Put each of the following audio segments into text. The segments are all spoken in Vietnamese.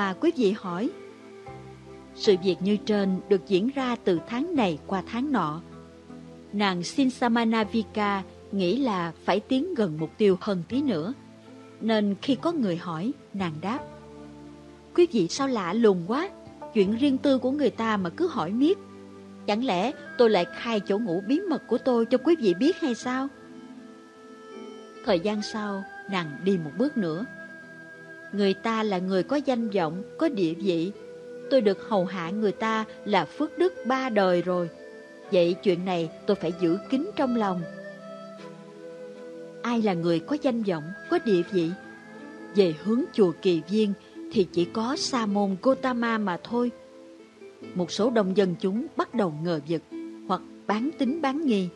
mà quý vị hỏi. Sự việc như trên được diễn ra từ tháng này qua tháng nọ. Nàng Sinsamanavika nghĩ là phải tiến gần mục tiêu hơn tí nữa. Nên khi có người hỏi, nàng đáp. Quý vị sao lạ lùng quá, chuyện riêng tư của người ta mà cứ hỏi miết. Chẳng lẽ tôi lại khai chỗ ngủ bí mật của tôi cho quý vị biết hay sao? Thời gian sau, nàng đi một bước nữa. Người ta là người có danh vọng, có địa vị. Tôi được hầu hạ người ta là phước đức ba đời rồi. Vậy chuyện này tôi phải giữ kín trong lòng. Ai là người có danh vọng, có địa vị? Về hướng chùa Kỳ Viên thì chỉ có Sa môn Gotama mà thôi. Một số đông dân chúng bắt đầu ngờ vực hoặc bán tính bán nghi.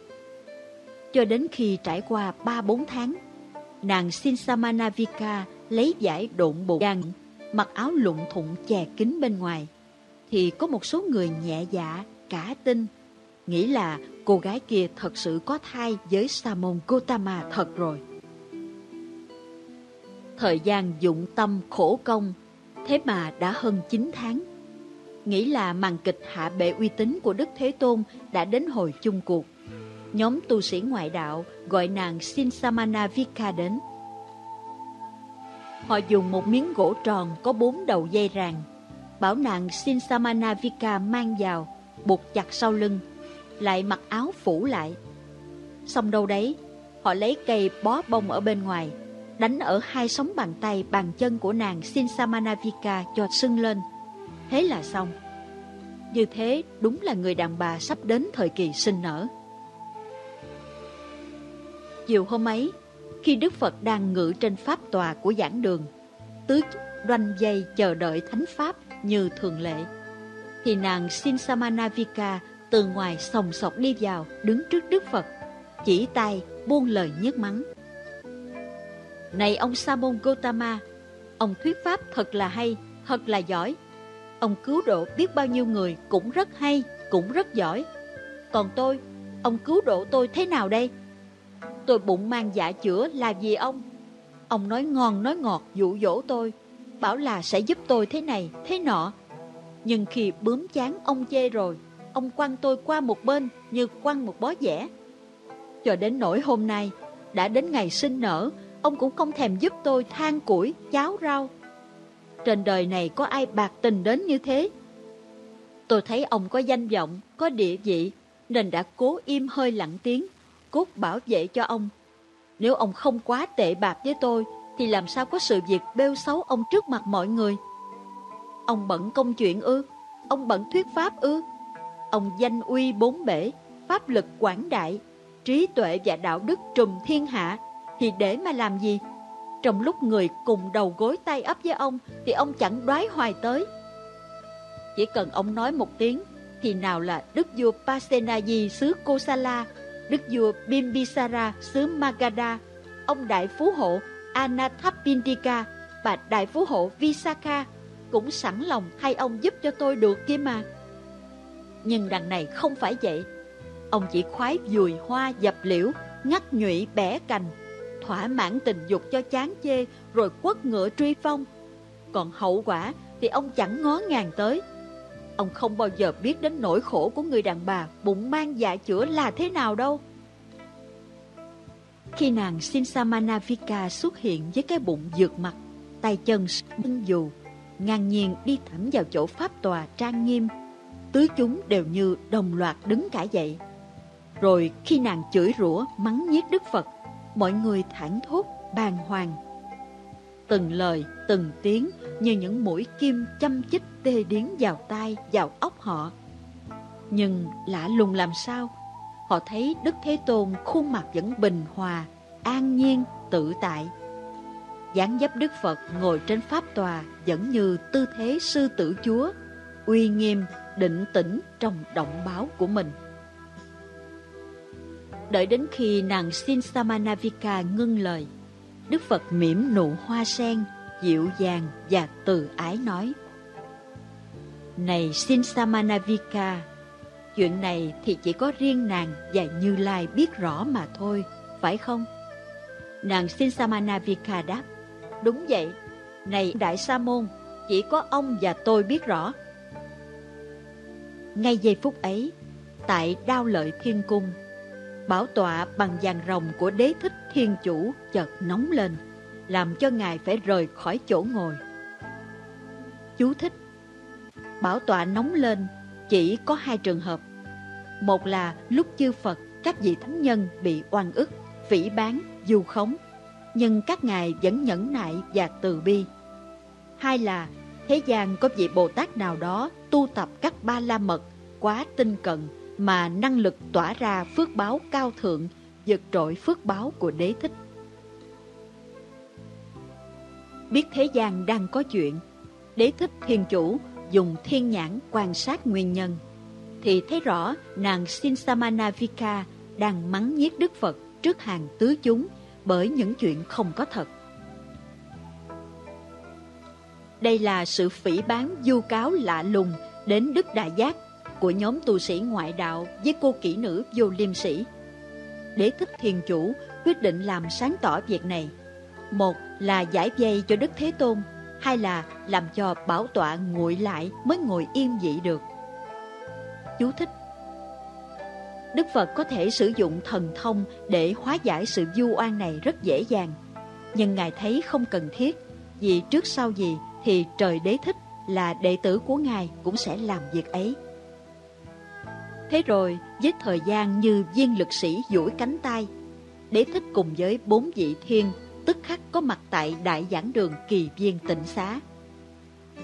Cho đến khi trải qua 3-4 tháng, nàng Sinsamanavika lấy giải độn bộ gan, mặc áo lụng thụng chè kín bên ngoài, thì có một số người nhẹ dạ, cả tin, nghĩ là cô gái kia thật sự có thai với Sa môn Gotama thật rồi. Thời gian dụng tâm khổ công, thế mà đã hơn 9 tháng. Nghĩ là màn kịch hạ bệ uy tín của Đức Thế Tôn đã đến hồi chung cuộc. Nhóm tu sĩ ngoại đạo gọi nàng Sinsamana Vika đến. Họ dùng một miếng gỗ tròn có bốn đầu dây ràng, bảo nàng xin Samanavika mang vào, buộc chặt sau lưng, lại mặc áo phủ lại. Xong đâu đấy, họ lấy cây bó bông ở bên ngoài, đánh ở hai sóng bàn tay bàn chân của nàng Sinsamanavika cho sưng lên. Thế là xong. Như thế đúng là người đàn bà sắp đến thời kỳ sinh nở. Chiều hôm ấy, khi Đức Phật đang ngự trên pháp tòa của giảng đường, tứ đoanh dây chờ đợi thánh pháp như thường lệ, thì nàng Sinsamanavika từ ngoài sòng sọc đi vào đứng trước Đức Phật, chỉ tay buông lời nhức mắng. Này ông Sa môn Gotama, ông thuyết pháp thật là hay, thật là giỏi. Ông cứu độ biết bao nhiêu người cũng rất hay, cũng rất giỏi. Còn tôi, ông cứu độ tôi thế nào đây? Tôi bụng mang dạ chữa là vì ông. Ông nói ngon nói ngọt dụ dỗ tôi, bảo là sẽ giúp tôi thế này, thế nọ. Nhưng khi bướm chán ông chê rồi, ông quăng tôi qua một bên như quăng một bó dẻ. Cho đến nỗi hôm nay, đã đến ngày sinh nở, ông cũng không thèm giúp tôi than củi, cháo rau. Trên đời này có ai bạc tình đến như thế? Tôi thấy ông có danh vọng, có địa vị, nên đã cố im hơi lặng tiếng, cốt bảo vệ cho ông. Nếu ông không quá tệ bạc với tôi, thì làm sao có sự việc bêu xấu ông trước mặt mọi người? Ông bận công chuyện ư? Ông bận thuyết pháp ư? Ông danh uy bốn bể, pháp lực quảng đại, trí tuệ và đạo đức trùm thiên hạ, thì để mà làm gì? Trong lúc người cùng đầu gối tay ấp với ông thì ông chẳng đoái hoài tới. Chỉ cần ông nói một tiếng thì nào là Đức vua Pasenadi xứ Kosala, Đức vua Bimbisara xứ Magadha, ông đại phú hộ Anathapindika và đại phú hộ Visakha cũng sẵn lòng thay ông giúp cho tôi được kia mà. Nhưng đằng này không phải vậy. Ông chỉ khoái dùi hoa dập liễu, ngắt nhụy bẻ cành, thỏa mãn tình dục cho chán chê rồi quất ngựa truy phong. Còn hậu quả thì ông chẳng ngó ngàng tới. Ông không bao giờ biết đến nỗi khổ của người đàn bà bụng mang dạ chữa là thế nào đâu. Khi nàng Sinsamanavika xuất hiện với cái bụng dược mặt, tay chân bưng dù, ngang nhiên đi thẳng vào chỗ pháp tòa trang nghiêm, tứ chúng đều như đồng loạt đứng cả dậy. Rồi khi nàng chửi rủa mắng nhiếc Đức Phật, mọi người thản thốt, bàng hoàng. Từng lời, từng tiếng như những mũi kim chăm chích tê điến vào tai, vào óc họ. Nhưng lạ lùng làm sao? Họ thấy Đức Thế Tôn khuôn mặt vẫn bình hòa, an nhiên, tự tại. dáng dấp Đức Phật ngồi trên pháp tòa vẫn như tư thế sư tử chúa, uy nghiêm, định tĩnh trong động báo của mình. Đợi đến khi nàng Sinsamanavika ngưng lời, Đức Phật mỉm nụ hoa sen, dịu dàng và từ ái nói. Này Sinsamanavika, chuyện này thì chỉ có riêng nàng và Như Lai biết rõ mà thôi, phải không? Nàng Sinsamanavika đáp, đúng vậy, này Đại Sa Môn, chỉ có ông và tôi biết rõ. Ngay giây phút ấy, tại đao lợi thiên cung, bảo tọa bằng vàng rồng của đế thích thiên chủ chợt nóng lên, làm cho ngài phải rời khỏi chỗ ngồi. Chú thích Bảo tọa nóng lên chỉ có hai trường hợp. Một là lúc chư Phật, các vị thánh nhân bị oan ức, phỉ bán, du khống, nhưng các ngài vẫn nhẫn nại và từ bi. Hai là thế gian có vị Bồ Tát nào đó tu tập các ba la mật quá tinh cận mà năng lực tỏa ra phước báo cao thượng, vượt trội phước báo của đế thích. Biết thế gian đang có chuyện, đế thích thiên chủ dùng thiên nhãn quan sát nguyên nhân, thì thấy rõ nàng Sinsamanavika đang mắng nhiếc Đức Phật trước hàng tứ chúng bởi những chuyện không có thật. Đây là sự phỉ bán du cáo lạ lùng đến Đức Đại Giác của nhóm tu sĩ ngoại đạo với cô kỹ nữ vô liêm sĩ. Đế thích thiền chủ quyết định làm sáng tỏ việc này. Một là giải dây cho Đức Thế Tôn, hai là làm cho bảo tọa nguội lại mới ngồi yên dị được. Chú thích Đức Phật có thể sử dụng thần thông để hóa giải sự du oan này rất dễ dàng. Nhưng Ngài thấy không cần thiết, vì trước sau gì thì trời đế thích là đệ tử của Ngài cũng sẽ làm việc ấy. Thế rồi, với thời gian như viên lực sĩ duỗi cánh tay, đế thích cùng với bốn vị thiên tức khắc có mặt tại đại giảng đường kỳ viên tịnh xá.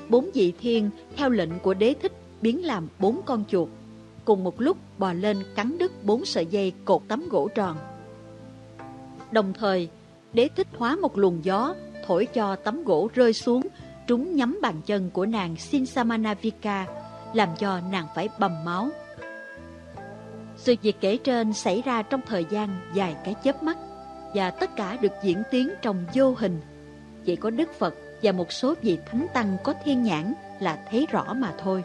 Bốn vị thiên theo lệnh của đế thích biến làm bốn con chuột, cùng một lúc bò lên cắn đứt bốn sợi dây cột tấm gỗ tròn. Đồng thời, đế thích hóa một luồng gió thổi cho tấm gỗ rơi xuống trúng nhắm bàn chân của nàng Sinsamanavika, làm cho nàng phải bầm máu. Sự việc kể trên xảy ra trong thời gian dài cái chớp mắt và tất cả được diễn tiến trong vô hình. Chỉ có Đức Phật và một số vị thánh tăng có thiên nhãn là thấy rõ mà thôi.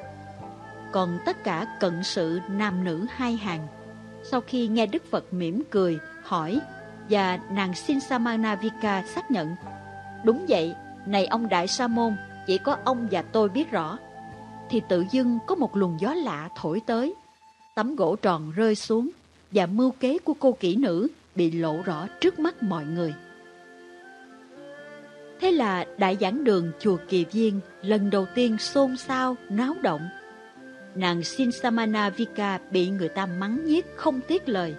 Còn tất cả cận sự nam nữ hai hàng, sau khi nghe Đức Phật mỉm cười, hỏi và nàng Sinsamanavika xác nhận Đúng vậy, này ông Đại Sa Môn, chỉ có ông và tôi biết rõ. Thì tự dưng có một luồng gió lạ thổi tới. Tấm gỗ tròn rơi xuống và mưu kế của cô kỹ nữ bị lộ rõ trước mắt mọi người. Thế là đại giảng đường chùa Kỳ Viên lần đầu tiên xôn xao, náo động. Nàng Sinsamana Vika bị người ta mắng nhiếc không tiếc lời.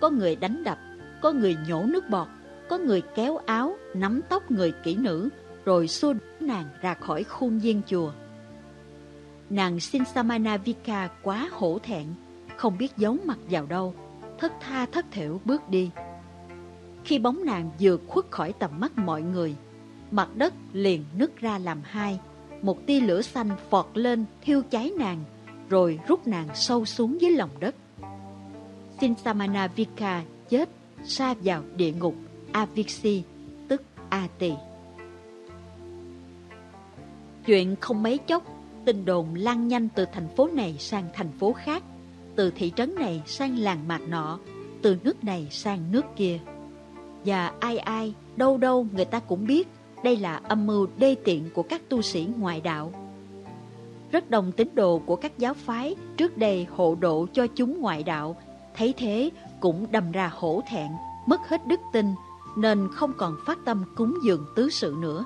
Có người đánh đập, có người nhổ nước bọt, có người kéo áo, nắm tóc người kỹ nữ, rồi xua nàng ra khỏi khuôn viên chùa. Nàng Sinsamana Vika quá hổ thẹn, không biết giấu mặt vào đâu, thất tha thất thểu bước đi. Khi bóng nàng vừa khuất khỏi tầm mắt mọi người, mặt đất liền nứt ra làm hai, một tia lửa xanh phọt lên thiêu cháy nàng, rồi rút nàng sâu xuống dưới lòng đất. Sinsamana Vika chết sa vào địa ngục Aviksi, tức A Tỳ. Chuyện không mấy chốc, tin đồn lan nhanh từ thành phố này sang thành phố khác, từ thị trấn này sang làng mạc nọ, từ nước này sang nước kia. Và ai ai, đâu đâu người ta cũng biết đây là âm mưu đê tiện của các tu sĩ ngoại đạo. Rất đồng tín đồ của các giáo phái trước đây hộ độ cho chúng ngoại đạo, thấy thế cũng đầm ra hổ thẹn, mất hết đức tin, nên không còn phát tâm cúng dường tứ sự nữa.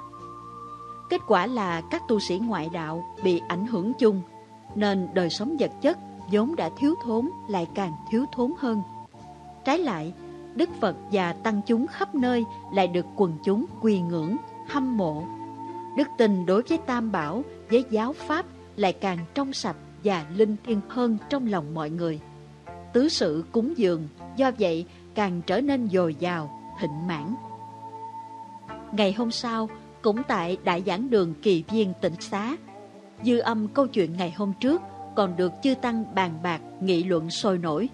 Kết quả là các tu sĩ ngoại đạo bị ảnh hưởng chung, nên đời sống vật chất vốn đã thiếu thốn lại càng thiếu thốn hơn. Trái lại, Đức Phật và Tăng chúng khắp nơi lại được quần chúng quỳ ngưỡng, hâm mộ. Đức tình đối với Tam Bảo, với giáo Pháp lại càng trong sạch và linh thiêng hơn trong lòng mọi người. Tứ sự cúng dường, do vậy càng trở nên dồi dào, thịnh mãn. Ngày hôm sau, cũng tại Đại giảng đường Kỳ Viên tỉnh Xá, dư âm câu chuyện ngày hôm trước còn được chư Tăng bàn bạc nghị luận sôi nổi.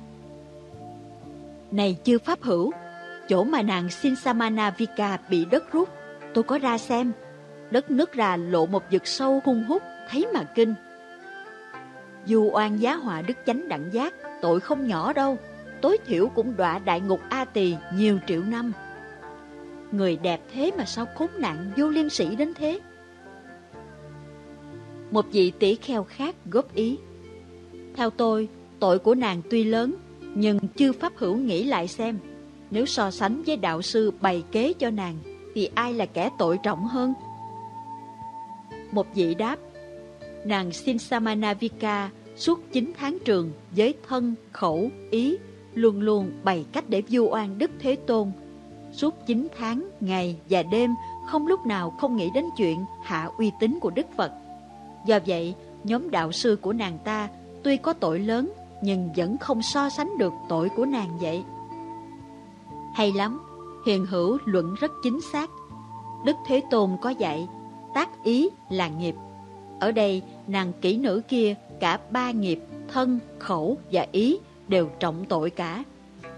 Này chư Pháp hữu, chỗ mà nàng Sinsamana Vika bị đất rút, tôi có ra xem. Đất nứt ra lộ một vực sâu hung hút, thấy mà kinh. Dù oan giá họa đức chánh đẳng giác, tội không nhỏ đâu, tối thiểu cũng đọa đại ngục A Tỳ nhiều triệu năm. Người đẹp thế mà sao khốn nạn vô liêm sĩ đến thế? Một vị tỷ kheo khác góp ý. Theo tôi, tội của nàng tuy lớn, nhưng chư pháp hữu nghĩ lại xem. Nếu so sánh với đạo sư bày kế cho nàng, thì ai là kẻ tội trọng hơn? Một vị đáp, nàng Sinsamanavika suốt 9 tháng trường với thân, khẩu, ý, luôn luôn bày cách để vu oan Đức Thế Tôn. Suốt 9 tháng, ngày và đêm, không lúc nào không nghĩ đến chuyện hạ uy tín của Đức Phật. Do vậy, nhóm đạo sư của nàng ta tuy có tội lớn, nhưng vẫn không so sánh được tội của nàng vậy. Hay lắm, hiền hữu luận rất chính xác. Đức Thế Tôn có dạy, tác ý là nghiệp. Ở đây, nàng kỹ nữ kia cả ba nghiệp, thân, khẩu và ý đều trọng tội cả.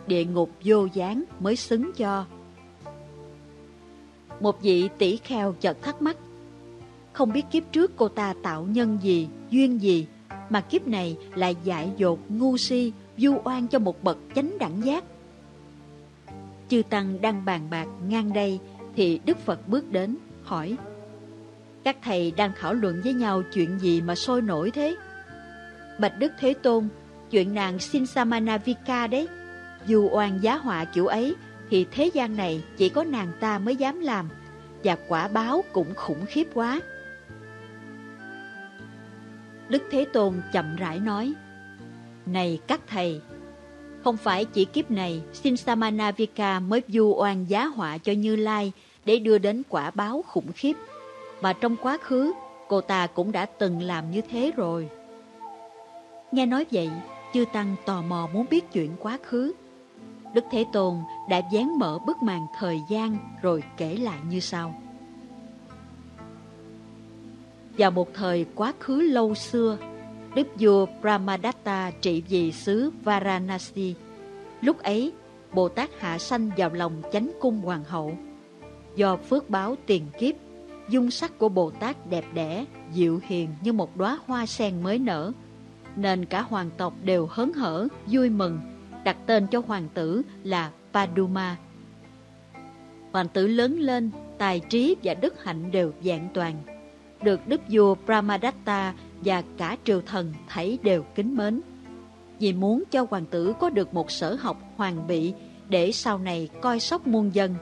Địa ngục vô gián mới xứng cho. Một vị tỷ kheo chợt thắc mắc. Không biết kiếp trước cô ta tạo nhân gì, duyên gì, mà kiếp này lại dại dột, ngu si, du oan cho một bậc chánh đẳng giác. Chư Tăng đang bàn bạc ngang đây, thì Đức Phật bước đến, hỏi Các thầy đang thảo luận với nhau chuyện gì mà sôi nổi thế? Bạch Đức Thế Tôn, chuyện nàng Sinsamanavika đấy. Dù oan giá họa kiểu ấy, thì thế gian này chỉ có nàng ta mới dám làm, và quả báo cũng khủng khiếp quá. Đức Thế Tôn chậm rãi nói, Này các thầy, không phải chỉ kiếp này Xin Samanavika mới du oan giá họa cho Như Lai để đưa đến quả báo khủng khiếp, mà trong quá khứ cô ta cũng đã từng làm như thế rồi. Nghe nói vậy, chư Tăng tò mò muốn biết chuyện quá khứ. Đức Thế Tôn đã dán mở bức màn thời gian rồi kể lại như sau. Vào một thời quá khứ lâu xưa, Đức vua Brahmadatta trị vì xứ Varanasi. Lúc ấy, Bồ Tát hạ sanh vào lòng chánh cung hoàng hậu. Do phước báo tiền kiếp, dung sắc của Bồ Tát đẹp đẽ, dịu hiền như một đóa hoa sen mới nở, nên cả hoàng tộc đều hớn hở, vui mừng, đặt tên cho hoàng tử là Paduma. Hoàng tử lớn lên, tài trí và đức hạnh đều dạng toàn. Được đức vua Brahmadatta và cả triều thần thấy đều kính mến. Vì muốn cho hoàng tử có được một sở học hoàng bị để sau này coi sóc muôn dân,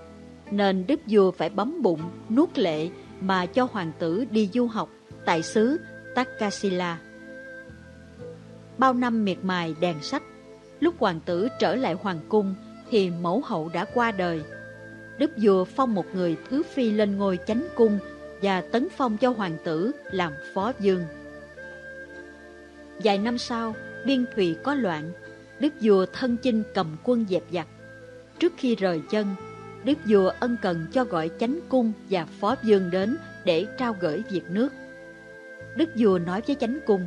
nên đức vua phải bấm bụng, nuốt lệ mà cho hoàng tử đi du học tại xứ Takasila bao năm miệt mài đèn sách. Lúc hoàng tử trở lại hoàng cung thì mẫu hậu đã qua đời. Đức vua phong một người thứ phi lên ngôi chánh cung và tấn phong cho hoàng tử làm phó dương. Vài năm sau, biên thùy có loạn, đức vua thân chinh cầm quân dẹp giặc. Trước khi rời chân, đức vua ân cần cho gọi chánh cung và phó dương đến để trao gửi việc nước. Đức vua nói với chánh cung,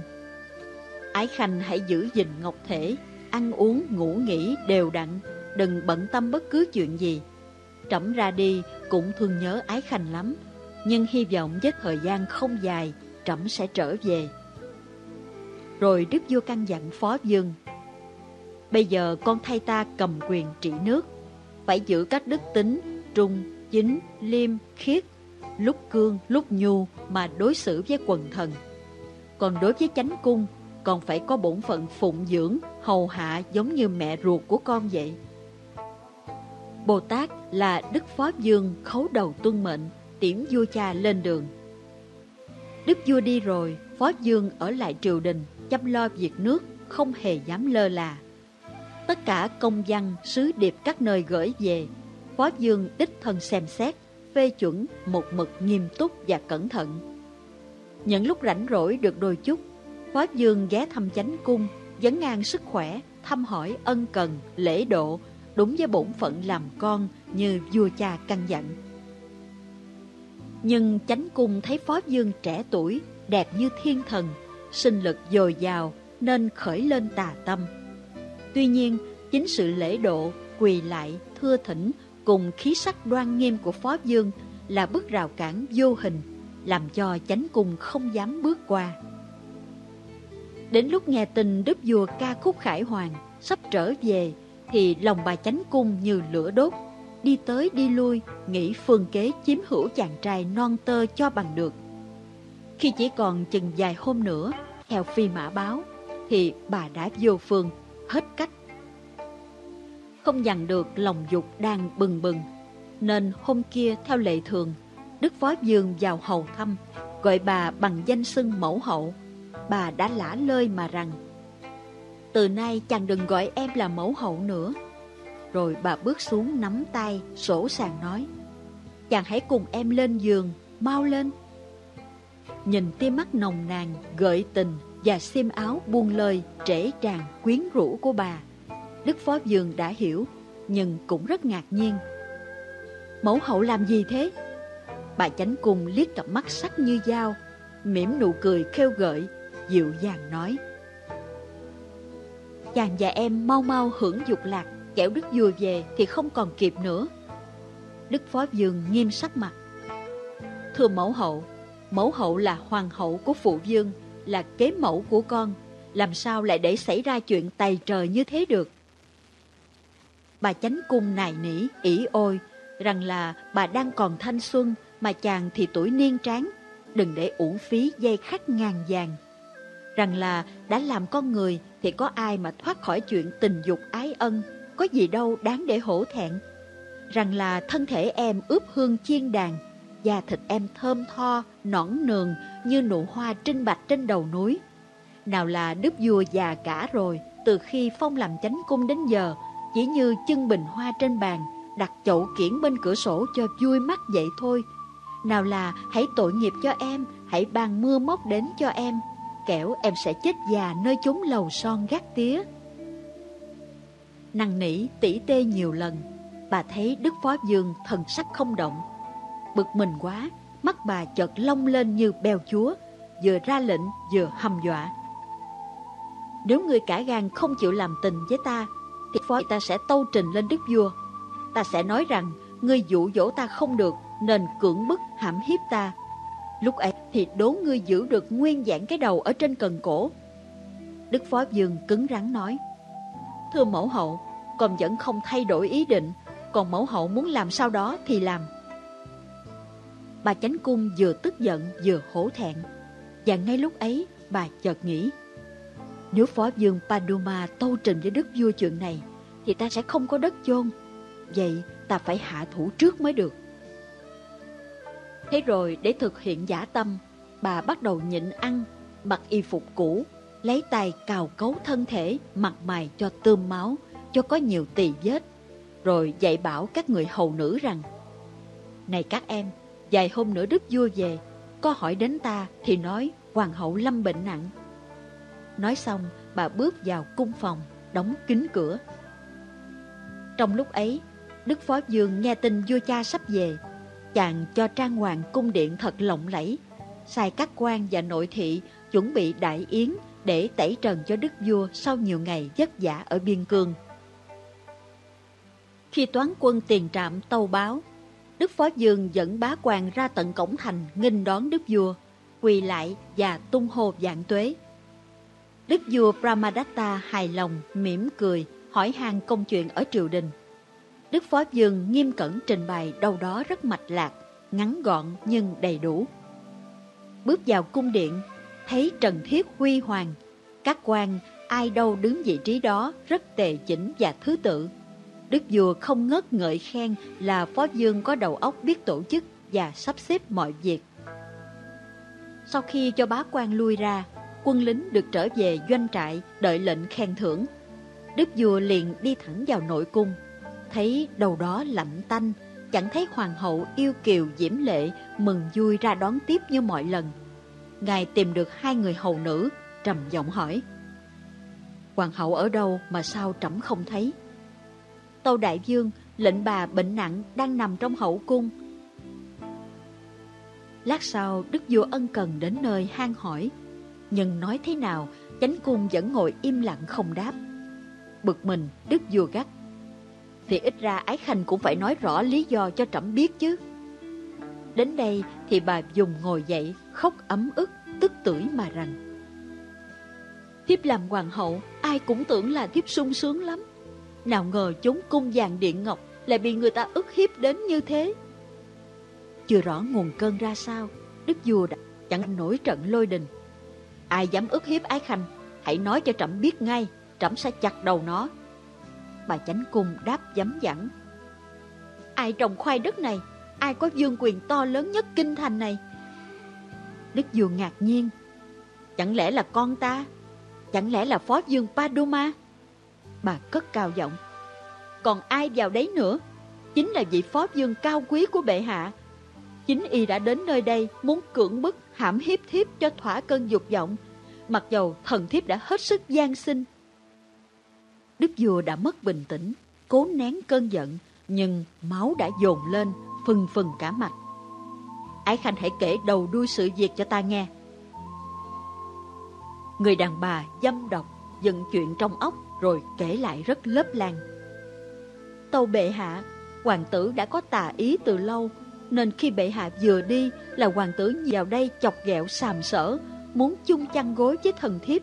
Ái Khanh hãy giữ gìn ngọc thể, ăn uống, ngủ nghỉ đều đặn, đừng bận tâm bất cứ chuyện gì. Trẫm ra đi cũng thương nhớ Ái Khanh lắm, nhưng hy vọng với thời gian không dài, trẫm sẽ trở về. Rồi Đức Vua căn dặn Phó Dương, Bây giờ con thay ta cầm quyền trị nước, phải giữ các đức tính, trung, chính, liêm, khiết, lúc cương, lúc nhu mà đối xử với quần thần. Còn đối với chánh cung còn phải có bổn phận phụng dưỡng, hầu hạ giống như mẹ ruột của con vậy. Bồ Tát là Đức Phó Dương khấu đầu tuân mệnh, tiễn vua cha lên đường. Đức vua đi rồi, Phó Dương ở lại triều đình, chăm lo việc nước, không hề dám lơ là. Tất cả công văn, sứ điệp các nơi gửi về, Phó Dương đích thân xem xét, phê chuẩn một mực nghiêm túc và cẩn thận. Những lúc rảnh rỗi được đôi chút, Phó Dương ghé thăm chánh cung, vấn ngang sức khỏe, thăm hỏi ân cần, lễ độ, đúng với bổn phận làm con như vua cha căn dặn. Nhưng chánh cung thấy Phó Dương trẻ tuổi, đẹp như thiên thần, sinh lực dồi dào nên khởi lên tà tâm. Tuy nhiên, chính sự lễ độ, quỳ lại, thưa thỉnh cùng khí sắc đoan nghiêm của Phó Dương là bức rào cản vô hình, làm cho chánh cung không dám bước qua. Đến lúc nghe tin đức vua ca khúc khải hoàng sắp trở về thì lòng bà chánh cung như lửa đốt, đi tới đi lui, nghĩ phương kế chiếm hữu chàng trai non tơ cho bằng được. Khi chỉ còn chừng vài hôm nữa, theo phi mã báo, thì bà đã vô phương, hết cách. Không dằn được lòng dục đang bừng bừng, nên hôm kia theo lệ thường, Đức Phó Dương vào hầu thăm, gọi bà bằng danh xưng mẫu hậu. Bà đã lả lơi mà rằng, từ nay chàng đừng gọi em là mẫu hậu nữa. Rồi bà bước xuống nắm tay, sổ sàng nói, chàng hãy cùng em lên giường, mau lên. Nhìn tia mắt nồng nàn, gợi tình và xiêm áo buông lời, trễ tràn, quyến rũ của bà. Đức Phó Dường đã hiểu, nhưng cũng rất ngạc nhiên. Mẫu hậu làm gì thế? Bà chánh cùng liếc cặp mắt sắc như dao, mỉm nụ cười khêu gợi, dịu dàng nói. Chàng và em mau mau hưởng dục lạc, kẻo đức vua về thì không còn kịp nữa. Đức Phó Dương nghiêm sắc mặt. Thưa mẫu hậu, mẫu hậu là hoàng hậu của phụ vương, là kế mẫu của con, làm sao lại để xảy ra chuyện tày trời như thế được? Bà chánh cung nài nỉ, ỉ ôi, rằng là bà đang còn thanh xuân mà chàng thì tuổi niên tráng, đừng để uổng phí dây khắc ngàn vàng. Rằng là đã làm con người thì có ai mà thoát khỏi chuyện tình dục ái ân, có gì đâu đáng để hổ thẹn. Rằng là thân thể em ướp hương chiên đàn, da thịt em thơm tho, nõn nường như nụ hoa trinh bạch trên đầu núi. Nào là đức vua già cả rồi, từ khi phong làm chánh cung đến giờ, chỉ như chân bình hoa trên bàn, đặt chậu kiển bên cửa sổ cho vui mắt vậy thôi. Nào là hãy tội nghiệp cho em, hãy ban mưa móc đến cho em, kẻo em sẽ chết già nơi chốn lầu son gác tía. Năng nỉ tỉ tê nhiều lần, bà thấy Đức Phó Dương thần sắc không động. Bực mình quá, mắt bà chợt long lên như bèo chúa, vừa ra lệnh vừa hầm dọa. Nếu người cả gan không chịu làm tình với ta, thì phó ta sẽ tâu trình lên đức vua. Ta sẽ nói rằng ngươi dụ dỗ ta không được nên cưỡng bức hãm hiếp ta. Lúc ấy thì đố ngươi giữ được nguyên dạng cái đầu ở trên cần cổ. Đức Phó Dương cứng rắn nói, Thưa mẫu hậu, con vẫn không thay đổi ý định, còn mẫu hậu muốn làm sao đó thì làm. Bà chánh cung vừa tức giận vừa hổ thẹn, và ngay lúc ấy bà chợt nghĩ, nếu Phó Dương Paduma tâu trình với đức vua chuyện này, thì ta sẽ không có đất chôn. Vậy ta phải hạ thủ trước mới được. Thế rồi để thực hiện giả tâm, bà bắt đầu nhịn ăn, mặc y phục cũ, lấy tay cào cấu thân thể, mặt mày cho tươm máu, cho có nhiều tỳ vết, rồi dạy bảo các người hầu nữ rằng Này các em, vài hôm nữa đức vua về, có hỏi đến ta thì nói hoàng hậu lâm bệnh nặng. Nói xong, bà bước vào cung phòng, đóng kín cửa. Trong lúc ấy, Đức Phó Dương nghe tin vua cha sắp về, chàng cho trang hoàng cung điện thật lộng lẫy, sai các quan và nội thị chuẩn bị đại yến để tẩy trần cho đức vua sau nhiều ngày vất vả ở biên cương. Khi toán quân tiền trạm tâu báo, Đức Phó Dương dẫn bá quan ra tận cổng thành nghênh đón đức vua, quỳ lại và tung hô vạn tuế. Đức vua Brahmadatta hài lòng, mỉm cười, hỏi han công chuyện ở triều đình. Đức Phó Dương nghiêm cẩn trình bày đâu đó rất mạch lạc, ngắn gọn nhưng đầy đủ. Bước vào cung điện, thấy Trần Thiết huy hoàng, các quan ai đâu đứng vị trí đó rất tề chỉnh và thứ tự. Đức vua không ngớt ngợi khen là Phó Dương có đầu óc biết tổ chức và sắp xếp mọi việc. Sau khi cho bá quan lui ra, quân lính được trở về doanh trại đợi lệnh khen thưởng. Đức vua liền đi thẳng vào nội cung, thấy đầu đó lạnh tanh, chẳng thấy hoàng hậu yêu kiều diễm lệ mừng vui ra đón tiếp như mọi lần. Ngài tìm được hai người hầu nữ, trầm giọng hỏi. Hoàng hậu ở đâu mà sao trẫm không thấy? Tâu Đại Dương, lệnh bà bệnh nặng đang nằm trong hậu cung. Lát sau, Đức vua ân cần đến nơi hang hỏi. Nhưng nói thế nào, chánh cung vẫn ngồi im lặng không đáp. Bực mình, Đức vua gắt. Thì ít ra Ái Khanh cũng phải nói rõ lý do cho trẫm biết chứ. Đến đây thì bà dùng ngồi dậy, khóc ấm ức, tức tưởi mà rằng. Thiếp làm hoàng hậu, ai cũng tưởng là thiếp sung sướng lắm. Nào ngờ chúng cung vàng điện ngọc lại bị người ta ức hiếp đến như thế. Chưa rõ nguồn cơn ra sao, Đức vua đã chẳng nổi trận lôi đình. Ai dám ức hiếp ái khanh, hãy nói cho trẫm biết ngay, trẫm sẽ chặt đầu nó. Bà chánh cung đáp dám dẳng. Ai trồng khoai đất này, ai có dương quyền to lớn nhất kinh thành này? Đức vua ngạc nhiên. Chẳng lẽ là con ta? Chẳng lẽ là phó dương Paduma? Bà cất cao giọng. Còn ai vào đấy nữa? Chính là vị phó dương cao quý của bệ hạ. Chính y đã đến nơi đây muốn cưỡng bức hãm hiếp thiếp cho thỏa cơn dục vọng, mặc dầu thần thiếp đã hết sức gian sinh. Đức vua đã mất bình tĩnh, cố nén cơn giận, nhưng máu đã dồn lên, phừng phừng cả mặt. Ái Khanh hãy kể đầu đuôi sự việc cho ta nghe. Người đàn bà dâm độc, dựng chuyện trong ốc rồi kể lại rất lớp lan. Tâu bệ hạ, hoàng tử đã có tà ý từ lâu, nên khi bệ hạ vừa đi là hoàng tử vào đây chọc ghẹo sàm sỡ, muốn chung chăn gối với thần thiếp.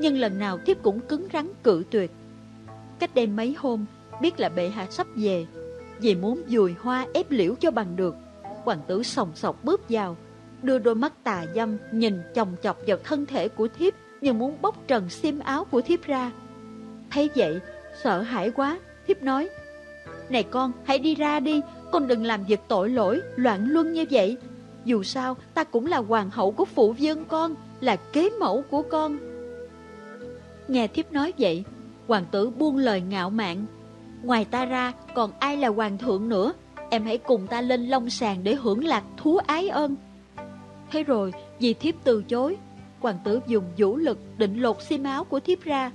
Nhưng lần nào thiếp cũng cứng rắn cự tuyệt. Cách đây mấy hôm, biết là bệ hạ sắp về, vì muốn dùi hoa ép liễu cho bằng được. Hoàng tử sòng sọc bước vào, đưa đôi mắt tà dâm nhìn chồng chọc vào thân thể của thiếp như muốn bóc trần xiêm áo của thiếp ra. Thấy vậy, sợ hãi quá, thiếp nói, Này con, hãy đi ra đi, con đừng làm việc tội lỗi, loạn luân như vậy. Dù sao, ta cũng là hoàng hậu của phụ vương con, là kế mẫu của con. Nghe thiếp nói vậy, hoàng tử buông lời ngạo mạn. Ngoài ta ra, còn ai là hoàng thượng nữa? Em hãy cùng ta lên long sàng để hưởng lạc thú ái ân. Thế rồi, vì thiếp từ chối, hoàng tử dùng vũ lực định lột xiêm áo của thiếp ra.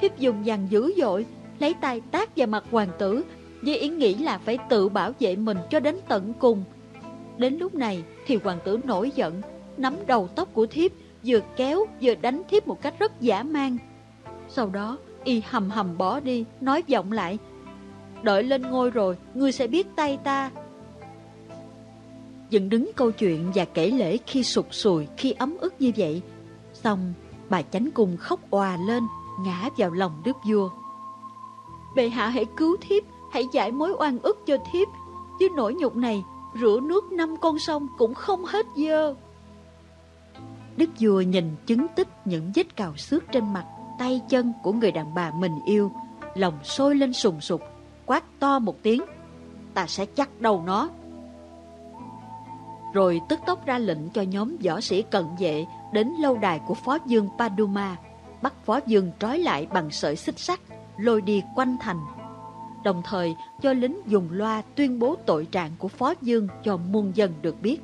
Thiếp dùng dằn dữ dội, lấy tay tát vào mặt hoàng tử, với ý nghĩ là phải tự bảo vệ mình cho đến tận cùng. Đến lúc này thì hoàng tử nổi giận, nắm đầu tóc của thiếp, vừa kéo vừa đánh thiếp một cách rất giả man. Sau đó, y hầm hầm bỏ đi, nói giọng lại, đợi lên ngôi rồi, ngươi sẽ biết tay ta. Dựng đứng câu chuyện và kể lễ khi sụt sùi, khi ấm ức như vậy. Xong, bà chánh cung khóc òa lên, ngã vào lòng đức vua. Bệ hạ hãy cứu thiếp, hãy giải mối oan ức cho thiếp, chứ nỗi nhục này, rửa nước năm con sông cũng không hết dơ. Đức vua nhìn chứng tích những vết cào xước trên mặt, tay chân của người đàn bà mình yêu, lòng sôi lên sùng sục, quát to một tiếng, ta sẽ chặt đầu nó. Rồi tức tốc ra lệnh cho nhóm võ sĩ cận vệ đến lâu đài của phó dương Paduma, bắt phó dương trói lại bằng sợi xích sắt, lôi đi quanh thành. Đồng thời cho lính dùng loa tuyên bố tội trạng của phó dương cho muôn dân được biết.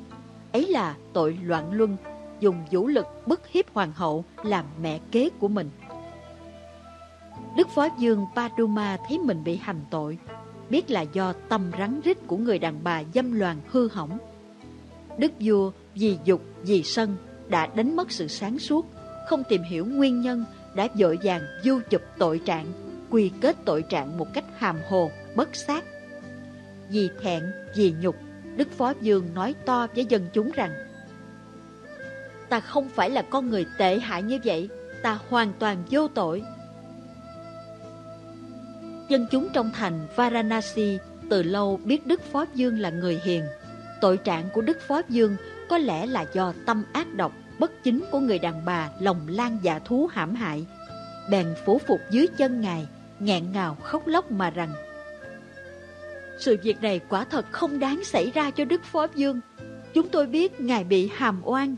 Ấy là tội loạn luân, dùng vũ lực bức hiếp hoàng hậu làm mẹ kế của mình. Đức Phó Dương Paduma thấy mình bị hành tội, biết là do tâm rắn rít của người đàn bà dâm loạn hư hỏng. Đức vua vì dục, vì sân đã đánh mất sự sáng suốt, không tìm hiểu nguyên nhân, đã dội vàng du chụp tội trạng, quy kết tội trạng một cách hàm hồ, bất xác. Vì thẹn, vì nhục, Đức Phó Dương nói to với dân chúng rằng Ta không phải là con người tệ hại như vậy, ta hoàn toàn vô tội. Dân chúng trong thành Varanasi từ lâu biết Đức Phó Dương là người hiền. Tội trạng của Đức Phó Dương có lẽ là do tâm ác độc, bất chính của người đàn bà lòng lan dạ thú hãm hại. Bèn phủ phục dưới chân Ngài, nghẹn ngào khóc lóc mà rằng Sự việc này quả thật không đáng xảy ra cho Đức Phó Dương. Chúng tôi biết Ngài bị hàm oan.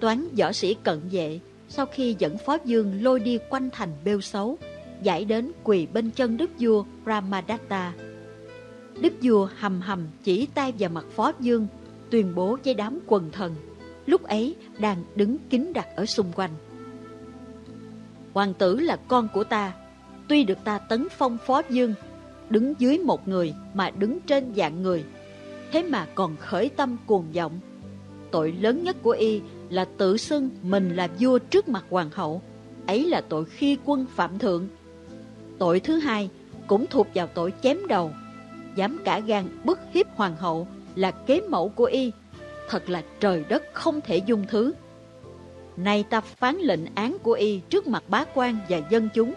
Toán võ sĩ cận vệ, sau khi dẫn Phó Dương lôi đi quanh thành bêu xấu, giải đến quỳ bên chân đức vua Ramadatta. Đức vua hầm hầm chỉ tay vào mặt phó dương, tuyên bố với đám quần thần, lúc ấy đang đứng kín đặt ở xung quanh. Hoàng tử là con của ta, tuy được ta tấn phong phó dương, đứng dưới một người mà đứng trên dạng người, thế mà còn khởi tâm cuồng vọng. Tội lớn nhất của y là tự xưng mình là vua trước mặt hoàng hậu, ấy là tội khi quân phạm thượng Tội thứ hai cũng thuộc vào tội chém đầu, dám cả gan bức hiếp hoàng hậu là kế mẫu của y, thật là trời đất không thể dung thứ. Nay ta phán lệnh án của y trước mặt bá quan và dân chúng.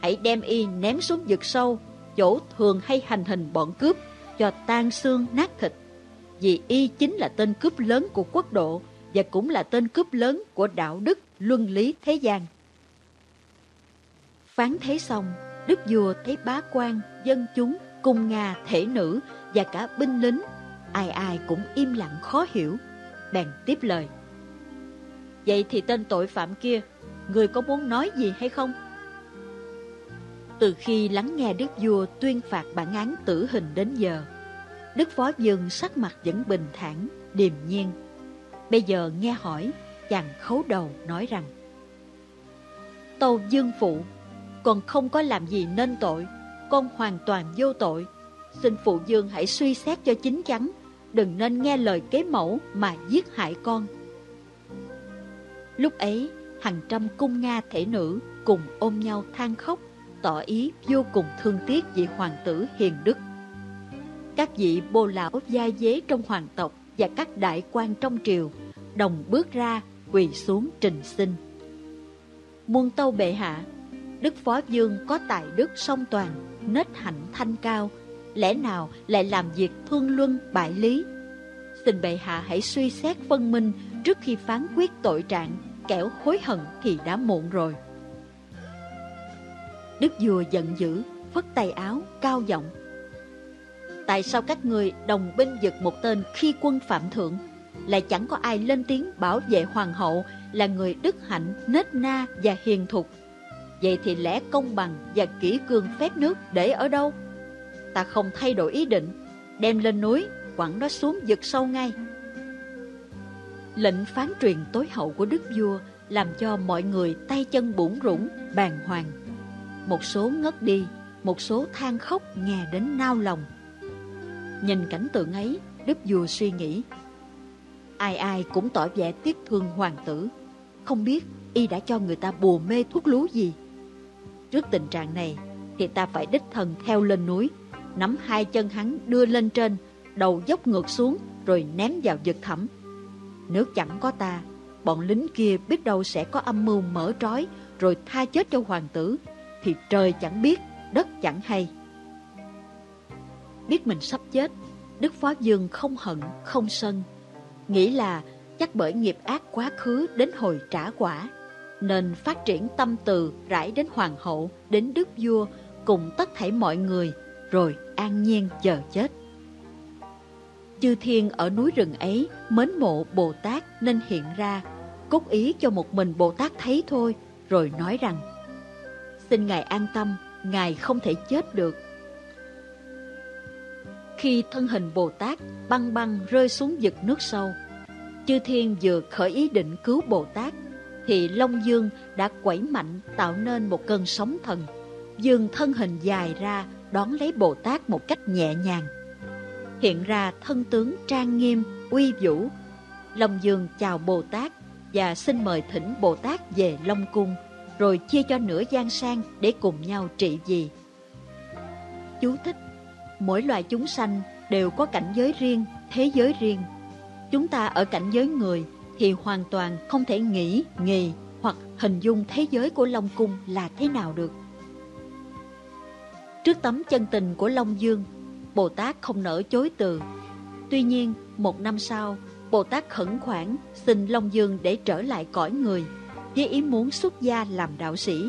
Hãy đem y ném xuống vực sâu, chỗ thường hay hành hình bọn cướp, cho tan xương nát thịt. vì y chính là tên cướp lớn của quốc độ và cũng là tên cướp lớn của đạo đức, luân lý thế gian. Phán thế xong, đức vua thấy bá quan, dân chúng, cung Nga, thể nữ và cả binh lính, ai ai cũng im lặng khó hiểu, bèn tiếp lời. Vậy thì tên tội phạm kia, người có muốn nói gì hay không? Từ khi lắng nghe đức vua tuyên phạt bản án tử hình đến giờ, Đức Phó Dương sắc mặt vẫn bình thản, điềm nhiên. Bây giờ nghe hỏi, chàng khấu đầu nói rằng Tâu Dương Phụ, còn không có làm gì nên tội, con hoàn toàn vô tội. Xin Phụ Dương hãy suy xét cho chính chắn, đừng nên nghe lời kế mẫu mà giết hại con. Lúc ấy, hàng trăm cung Nga thể nữ cùng ôm nhau than khóc, tỏ ý vô cùng thương tiếc vị hoàng tử hiền đức. Các vị bô lão gia dế trong hoàng tộc và các đại quan trong triều đồng bước ra quỳ xuống trình xin. Muôn tâu bệ hạ, Đức Phó Dương có tài đức song toàn, nết hạnh thanh cao, lẽ nào lại làm việc thương luân bại lý? Xin bệ hạ hãy suy xét phân minh trước khi phán quyết tội trạng, kẻo hối hận thì đã muộn rồi. Đức vua giận dữ, phất tay áo, cao giọng tại sao các người đồng binh giật một tên khi quân phạm thượng, lại chẳng có ai lên tiếng bảo vệ hoàng hậu là người đức hạnh, nết na và hiền thục. Vậy thì lẽ công bằng và kỹ cương phép nước để ở đâu? Ta không thay đổi ý định, đem lên núi, quẳng nó xuống giật sâu ngay. Lệnh phán truyền tối hậu của đức vua làm cho mọi người tay chân bủn rủng, bàng hoàng. Một số ngất đi, một số than khóc nghe đến nao lòng. Nhìn cảnh tượng ấy, Đức vua suy nghĩ. Ai ai cũng tỏ vẻ tiếc thương hoàng tử, không biết y đã cho người ta bùa mê thuốc lú gì. Trước tình trạng này, thì ta phải đích thần theo lên núi, nắm hai chân hắn đưa lên trên, đầu dốc ngược xuống rồi ném vào vực thẳm. Nếu chẳng có ta, bọn lính kia biết đâu sẽ có âm mưu mở trói rồi tha chết cho hoàng tử, thì trời chẳng biết, đất chẳng hay. Biết mình sắp chết, Đức Phó Dương không hận, không sân. Nghĩ là chắc bởi nghiệp ác quá khứ đến hồi trả quả, nên phát triển tâm từ rải đến hoàng hậu, đến đức vua, cùng tất thảy mọi người, rồi an nhiên chờ chết. Chư thiên ở núi rừng ấy mến mộ Bồ Tát nên hiện ra, cốt ý cho một mình Bồ Tát thấy thôi, rồi nói rằng Xin Ngài an tâm, Ngài không thể chết được, khi thân hình Bồ Tát băng băng rơi xuống vực nước sâu. Chư Thiên vừa khởi ý định cứu Bồ Tát, thì Long Dương đã quẩy mạnh tạo nên một cơn sóng thần. Dương thân hình dài ra đón lấy Bồ Tát một cách nhẹ nhàng. Hiện ra thân tướng trang nghiêm, uy vũ. Long Dương chào Bồ Tát và xin mời thỉnh Bồ Tát về Long Cung, rồi chia cho nửa gian sang để cùng nhau trị vì. Chú thích mỗi loài chúng sanh đều có cảnh giới riêng, thế giới riêng. Chúng ta ở cảnh giới người thì hoàn toàn không thể nghĩ, nghề hoặc hình dung thế giới của Long Cung là thế nào được. Trước tấm chân tình của Long Dương, Bồ Tát không nỡ chối từ. Tuy nhiên, một năm sau, Bồ Tát khẩn khoản xin Long Dương để trở lại cõi người, với ý muốn xuất gia làm đạo sĩ.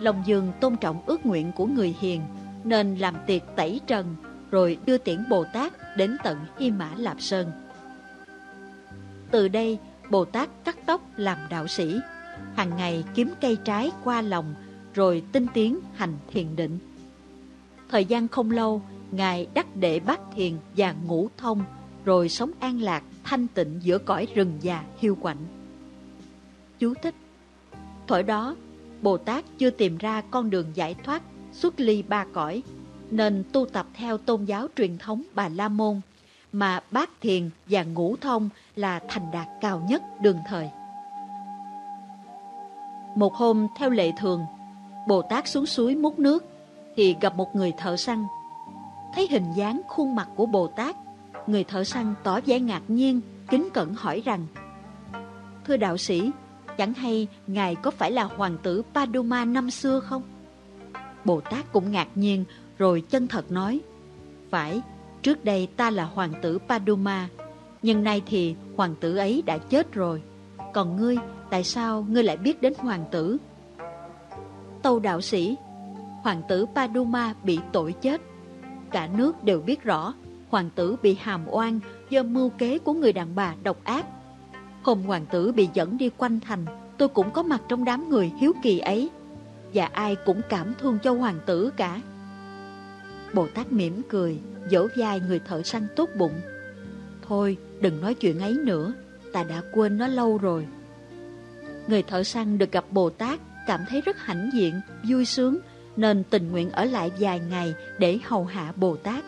Long Dương tôn trọng ước nguyện của người hiền, nên làm tiệc tẩy trần, rồi đưa tiễn Bồ Tát đến tận Hy Mã Lạp Sơn. Từ đây, Bồ Tát cắt tóc làm đạo sĩ, hàng ngày kiếm cây trái qua lòng, rồi tinh tiến hành thiền định. Thời gian không lâu, Ngài đắc đệ bát thiền và ngũ thông, rồi sống an lạc, thanh tịnh giữa cõi rừng già hiu quạnh. Chú thích Thời đó, Bồ Tát chưa tìm ra con đường giải thoát xuất ly ba cõi, nên tu tập theo tôn giáo truyền thống Bà La Môn, mà bát thiền và ngũ thông là thành đạt cao nhất đường thời. Một hôm theo lệ thường, Bồ Tát xuống suối múc nước, thì gặp một người thợ săn. Thấy hình dáng khuôn mặt của Bồ Tát, người thợ săn tỏ vẻ ngạc nhiên, kính cẩn hỏi rằng Thưa đạo sĩ, chẳng hay Ngài có phải là hoàng tử Paduma năm xưa không? Bồ Tát cũng ngạc nhiên rồi chân thật nói Phải, Trước đây ta là hoàng tử Paduma, nhưng nay thì hoàng tử ấy đã chết rồi. Còn ngươi, tại sao ngươi lại biết đến hoàng tử? Tâu đạo sĩ, hoàng tử Paduma bị tội chết. Cả nước đều biết rõ, hoàng tử bị hàm oan do mưu kế của người đàn bà độc ác. Hôm hoàng tử bị dẫn đi quanh thành, tôi cũng có mặt trong đám người hiếu kỳ ấy. Và ai cũng cảm thương cho hoàng tử cả. Bồ Tát mỉm cười, dỗ vai người thợ săn tốt bụng. Thôi, đừng nói chuyện ấy nữa, ta đã quên nó lâu rồi. Người thợ săn được gặp Bồ Tát cảm thấy rất hãnh diện, vui sướng, nên tình nguyện ở lại vài ngày để hầu hạ Bồ Tát.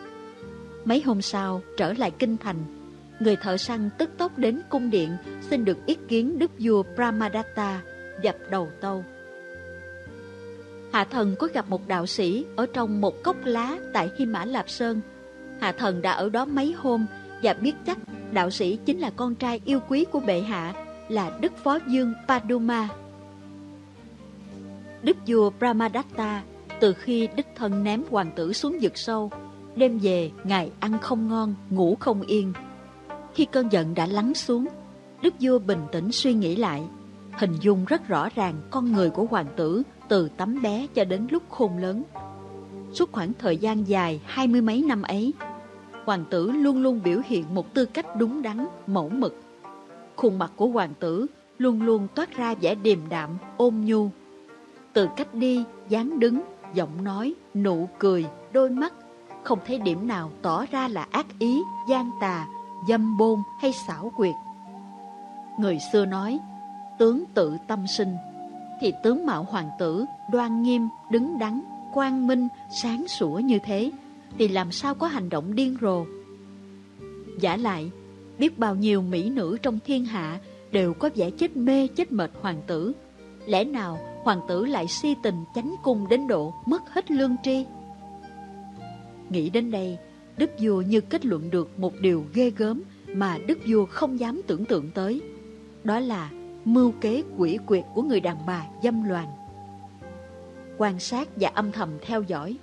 Mấy hôm sau, trở lại kinh thành, người thợ săn tức tốc đến cung điện xin được ý kiến đức vua Pramadatta, dập đầu tâu. Hạ thần có gặp một đạo sĩ ở trong một cốc lá tại Hy Mã Lạp Sơn. Hạ thần đã ở đó mấy hôm và biết chắc đạo sĩ chính là con trai yêu quý của bệ hạ là Đức Phó Dương Paduma. Đức vua Brahmadatta từ khi đích thân ném hoàng tử xuống vực sâu, đêm về ngài ăn không ngon, ngủ không yên. Khi cơn giận đã lắng xuống, Đức vua bình tĩnh suy nghĩ lại, hình dung rất rõ ràng con người của hoàng tử từ tấm bé cho đến lúc khôn lớn. Suốt khoảng thời gian dài hai mươi mấy năm ấy, hoàng tử luôn luôn biểu hiện một tư cách đúng đắn, mẫu mực. Khuôn mặt của hoàng tử luôn luôn toát ra vẻ điềm đạm, ôn nhu. Từ cách đi, dáng đứng, giọng nói, nụ cười, đôi mắt, không thấy điểm nào tỏ ra là ác ý, gian tà, dâm bôn hay xảo quyệt. Người xưa nói, tướng tự tâm sinh, thì tướng mạo hoàng tử đoan nghiêm, đứng đắn, quang minh, sáng sủa như thế, thì làm sao có hành động điên rồ. Giả lại, biết bao nhiêu mỹ nữ trong thiên hạ đều có vẻ chết mê chết mệt hoàng tử. Lẽ nào hoàng tử lại si tình chánh cung đến độ mất hết lương tri? Nghĩ đến đây, Đức vua như kết luận được một điều ghê gớm mà Đức vua không dám tưởng tượng tới. Đó là mưu kế quỷ quyệt của người đàn bà dâm loạn. Quan sát và âm thầm theo dõi,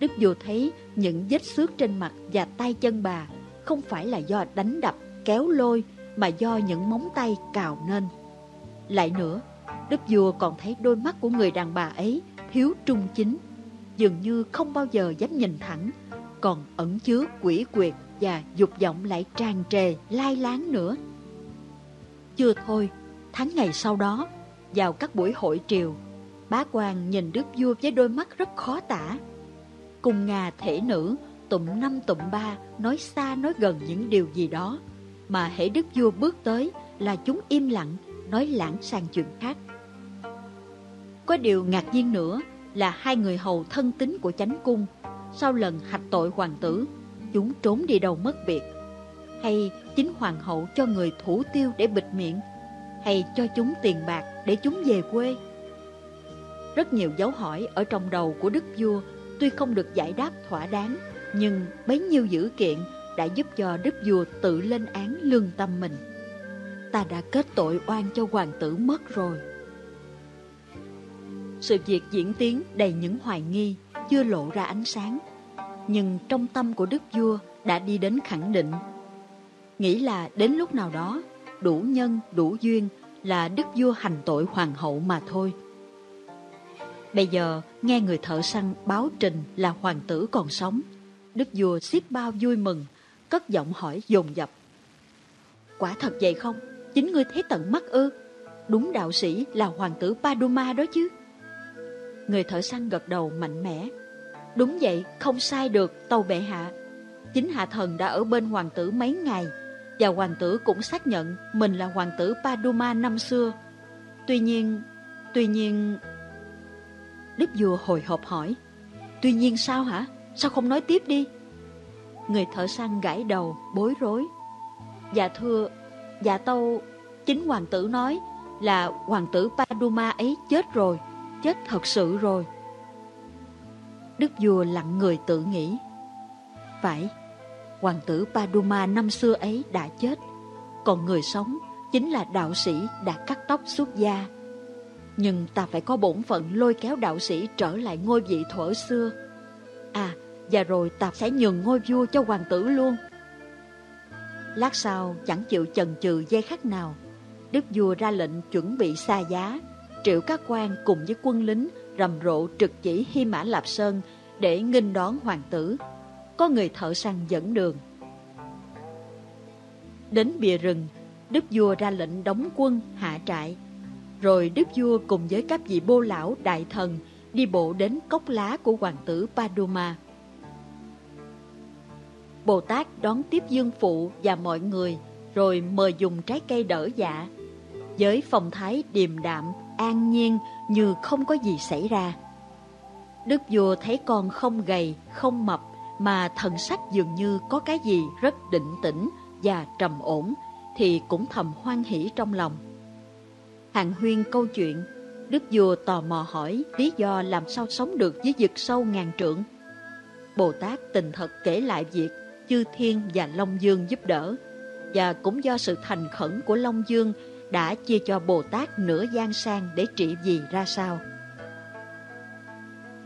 Đức vua thấy những vết xước trên mặt và tay chân bà không phải là do đánh đập, kéo lôi mà do những móng tay cào nên. Lại nữa, Đức vua còn thấy đôi mắt của người đàn bà ấy thiếu trung chính, dường như không bao giờ dám nhìn thẳng, còn ẩn chứa quỷ quyệt và dục vọng lại tràn trề, lai láng nữa. Chưa thôi, tháng ngày sau đó, vào các buổi hội triều, bá quan nhìn đức vua với đôi mắt rất khó tả. Cùng ngà thể nữ, tụng năm tụng ba, nói xa nói gần những điều gì đó, mà hễ đức vua bước tới là chúng im lặng, nói lãng sang chuyện khác. Có điều ngạc nhiên nữa là hai người hầu thân tín của chánh cung, sau lần hạch tội hoàng tử, chúng trốn đi đâu mất biệt. Hay chính hoàng hậu cho người thủ tiêu để bịt miệng, hay cho chúng tiền bạc để chúng về quê. Rất nhiều dấu hỏi ở trong đầu của đức vua tuy không được giải đáp thỏa đáng, nhưng bấy nhiêu dữ kiện đã giúp cho đức vua tự lên án lương tâm mình. Ta đã kết tội oan cho hoàng tử mất rồi. Sự việc diễn tiến đầy những hoài nghi, chưa lộ ra ánh sáng. Nhưng trong tâm của đức vua đã đi đến khẳng định. Nghĩ là đến lúc nào đó, đủ nhân, đủ duyên là đức vua hành tội hoàng hậu mà thôi. Bây giờ nghe người thợ săn báo trình là hoàng tử còn sống. Đức vua xiết bao vui mừng, cất giọng hỏi dồn dập. Quả thật vậy không? Chính ngươi thấy tận mắt ư? Đúng đạo sĩ là hoàng tử Paduma đó chứ? Người thợ săn gật đầu mạnh mẽ. Đúng vậy, không sai được, tàu bệ hạ. Chính hạ thần đã ở bên hoàng tử mấy ngày, và hoàng tử cũng xác nhận mình là hoàng tử Paduma năm xưa. Tuy nhiên, tuy nhiên... Đức vua hồi hộp hỏi, tuy nhiên sao hả? Sao không nói tiếp đi? Người thợ săn gãi đầu, bối rối. Dạ thưa, dạ tâu, chính hoàng tử nói là hoàng tử Paduma ấy chết rồi chết thật sự rồi. Đức vua lặng người tự nghĩ. Phải, hoàng tử Paduma năm xưa ấy đã chết, còn người sống chính là đạo sĩ đã cắt tóc suốt da. Nhưng ta phải có bổn phận lôi kéo đạo sĩ trở lại ngôi vị thuở xưa. À, và rồi ta sẽ nhường ngôi vua cho hoàng tử luôn. Lát sau chẳng chịu chần chừ dây khắc nào, đức vua ra lệnh chuẩn bị xa giá, triệu các quan cùng với quân lính rầm rộ trực chỉ Hy Mã Lạp Sơn để nghênh đón hoàng tử. Có người thợ săn dẫn đường. Đến bìa rừng, đức vua ra lệnh đóng quân hạ trại. Rồi đức vua cùng với các vị bô lão đại thần đi bộ đến cốc lá của hoàng tử Paduma. Bồ Tát đón tiếp dương phụ và mọi người, rồi mời dùng trái cây đỡ dạ. Với phong thái điềm đạm, an nhiên như không có gì xảy ra. Đức vua thấy con không gầy, không mập, mà thần sắc dường như có cái gì rất định tĩnh và trầm ổn, thì cũng thầm hoan hỷ trong lòng. Hàng huyên câu chuyện, Đức vua tò mò hỏi lý do làm sao sống được với vực sâu ngàn trượng. Bồ Tát tình thật kể lại việc Chư Thiên và Long Dương giúp đỡ, và cũng do sự thành khẩn của Long Dương đã chia cho Bồ Tát nửa gian sang để trị vì ra sao.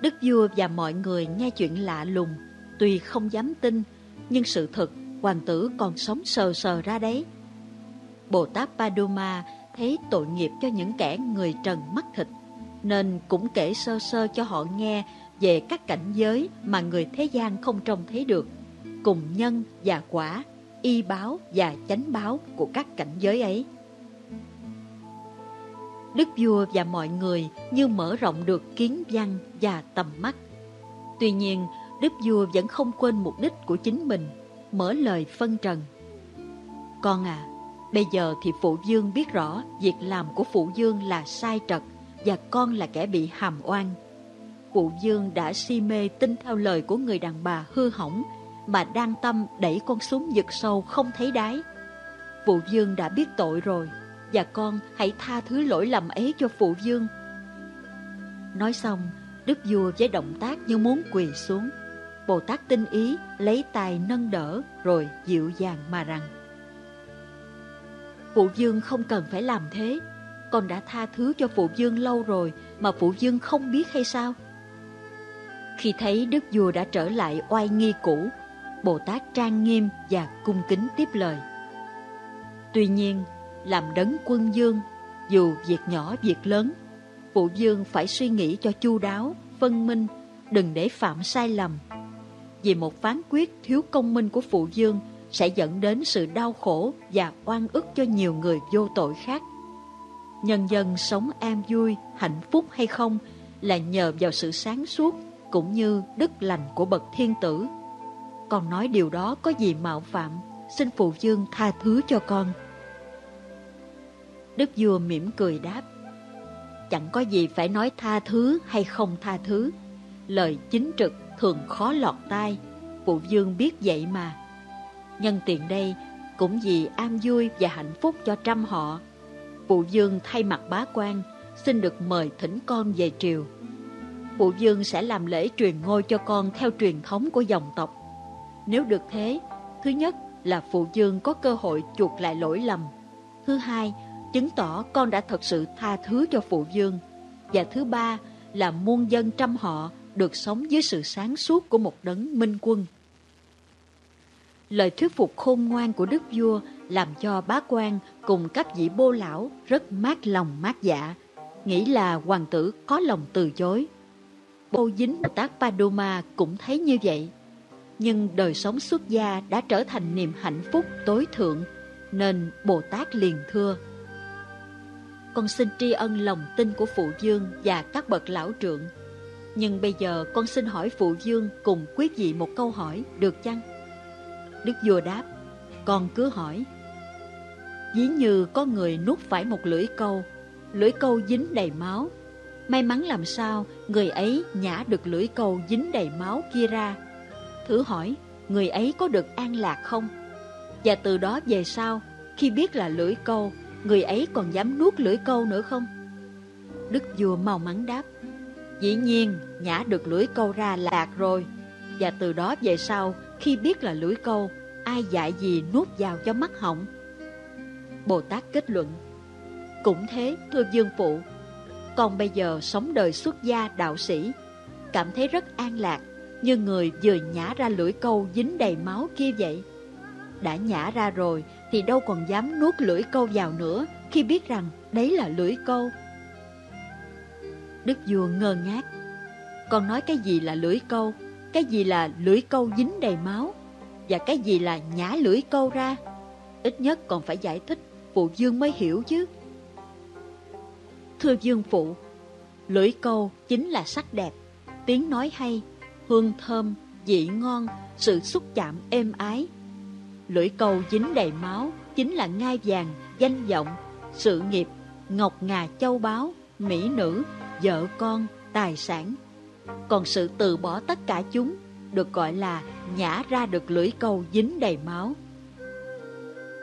Đức vua và mọi người nghe chuyện lạ lùng, tuy không dám tin, nhưng sự thật hoàng tử còn sống sờ sờ ra đấy. Bồ Tát Paduma thấy tội nghiệp cho những kẻ người trần mắt thịt, nên cũng kể sơ sơ cho họ nghe về các cảnh giới mà người thế gian không trông thấy được, cùng nhân và quả, y báo và chánh báo của các cảnh giới ấy. Đức vua và mọi người như mở rộng được kiến văn và tầm mắt. Tuy nhiên, Đức vua vẫn không quên mục đích của chính mình, mở lời phân trần. Con à, bây giờ thì phụ dương biết rõ việc làm của phụ dương là sai trật và con là kẻ bị hàm oan. Phụ dương đã si mê tin theo lời của người đàn bà hư hỏng mà đang tâm đẩy con xuống vực sâu không thấy đáy. Phụ dương đã biết tội rồi và con hãy tha thứ lỗi lầm ấy cho phụ dương. Nói xong, đức vua với động tác như muốn quỳ xuống. Bồ Tát tinh ý lấy tay nâng đỡ rồi dịu dàng mà rằng, Phụ dương không cần phải làm thế. Con đã tha thứ cho phụ dương lâu rồi Mà phụ dương không biết hay sao? Khi thấy đức vua đã trở lại oai nghi cũ Bồ Tát trang nghiêm và cung kính tiếp lời. Tuy nhiên, làm đấng quân dương Dù việc nhỏ việc lớn, Phụ dương phải suy nghĩ cho chu đáo, Phân minh, Đừng để phạm sai lầm. Vì một phán quyết thiếu công minh của phụ dương sẽ dẫn đến sự đau khổ và oan ức cho nhiều người vô tội khác. Nhân dân sống an vui, hạnh phúc hay không là nhờ vào sự sáng suốt cũng như đức lành của bậc thiên tử. Còn nói điều đó có gì mạo phạm, xin phụ dương tha thứ cho con. Đức vua mỉm cười đáp, chẳng có gì phải nói tha thứ hay không tha thứ. Lời chính trực thường khó lọt tai, phụ dương biết vậy mà. Nhân tiện đây, cũng vì an vui và hạnh phúc cho trăm họ, Phụ Dương thay mặt bá quan, xin được mời thỉnh con về triều. Phụ Dương sẽ làm lễ truyền ngôi cho con theo truyền thống của dòng tộc. Nếu được thế, thứ nhất là Phụ Dương có cơ hội chuộc lại lỗi lầm. Thứ hai, chứng tỏ con đã thật sự tha thứ cho Phụ Dương. Và thứ ba là muôn dân trăm họ được sống dưới sự sáng suốt của một đấng minh quân. Lời thuyết phục khôn ngoan của đức vua làm cho bá quan cùng các vị bô lão rất mát lòng mát dạ, nghĩ là hoàng tử có lòng từ chối. Bô dính Bồ Tát Paduma cũng thấy như vậy. Nhưng đời sống xuất gia đã trở thành niềm hạnh phúc tối thượng, nên Bồ Tát liền thưa. Con xin tri ân lòng tin của Phụ Dương và các bậc lão trượng. Nhưng bây giờ con xin hỏi Phụ Dương cùng quyết vị một câu hỏi, được chăng? Đức vua đáp, con cứ hỏi. Dĩ như có người nuốt phải một lưỡi câu, lưỡi câu dính đầy máu. May mắn làm sao người ấy nhả được lưỡi câu dính đầy máu kia ra. Thử hỏi, người ấy có được an lạc không? Và từ đó về sau, khi biết là lưỡi câu, người ấy còn dám nuốt lưỡi câu nữa không? Đức vua mau mắn đáp, dĩ nhiên nhả được lưỡi câu ra lạc rồi. Và từ đó về sau, khi biết là lưỡi câu, ai dạy gì nuốt vào cho mắt họng. Bồ Tát kết luận, cũng thế thưa Dương Phụ, con bây giờ sống đời xuất gia đạo sĩ, cảm thấy rất an lạc, như người vừa nhả ra lưỡi câu dính đầy máu kia vậy. Đã nhả ra rồi thì đâu còn dám nuốt lưỡi câu vào nữa khi biết rằng đấy là lưỡi câu. Đức vua ngơ ngác. Con nói cái gì là lưỡi câu, cái gì là lưỡi câu dính đầy máu, và cái gì là nhả lưỡi câu ra. Ít nhất còn phải giải thích, phụ dương mới hiểu chứ. Thưa dương phụ, lưỡi câu chính là sắc đẹp, tiếng nói hay, hương thơm, vị ngon, sự xúc chạm êm ái. Lưỡi câu dính đầy máu chính là ngai vàng, danh vọng, sự nghiệp, ngọc ngà châu báu, mỹ nữ, vợ con, tài sản. Còn sự từ bỏ tất cả chúng được gọi là nhả ra được lưỡi câu dính đầy máu.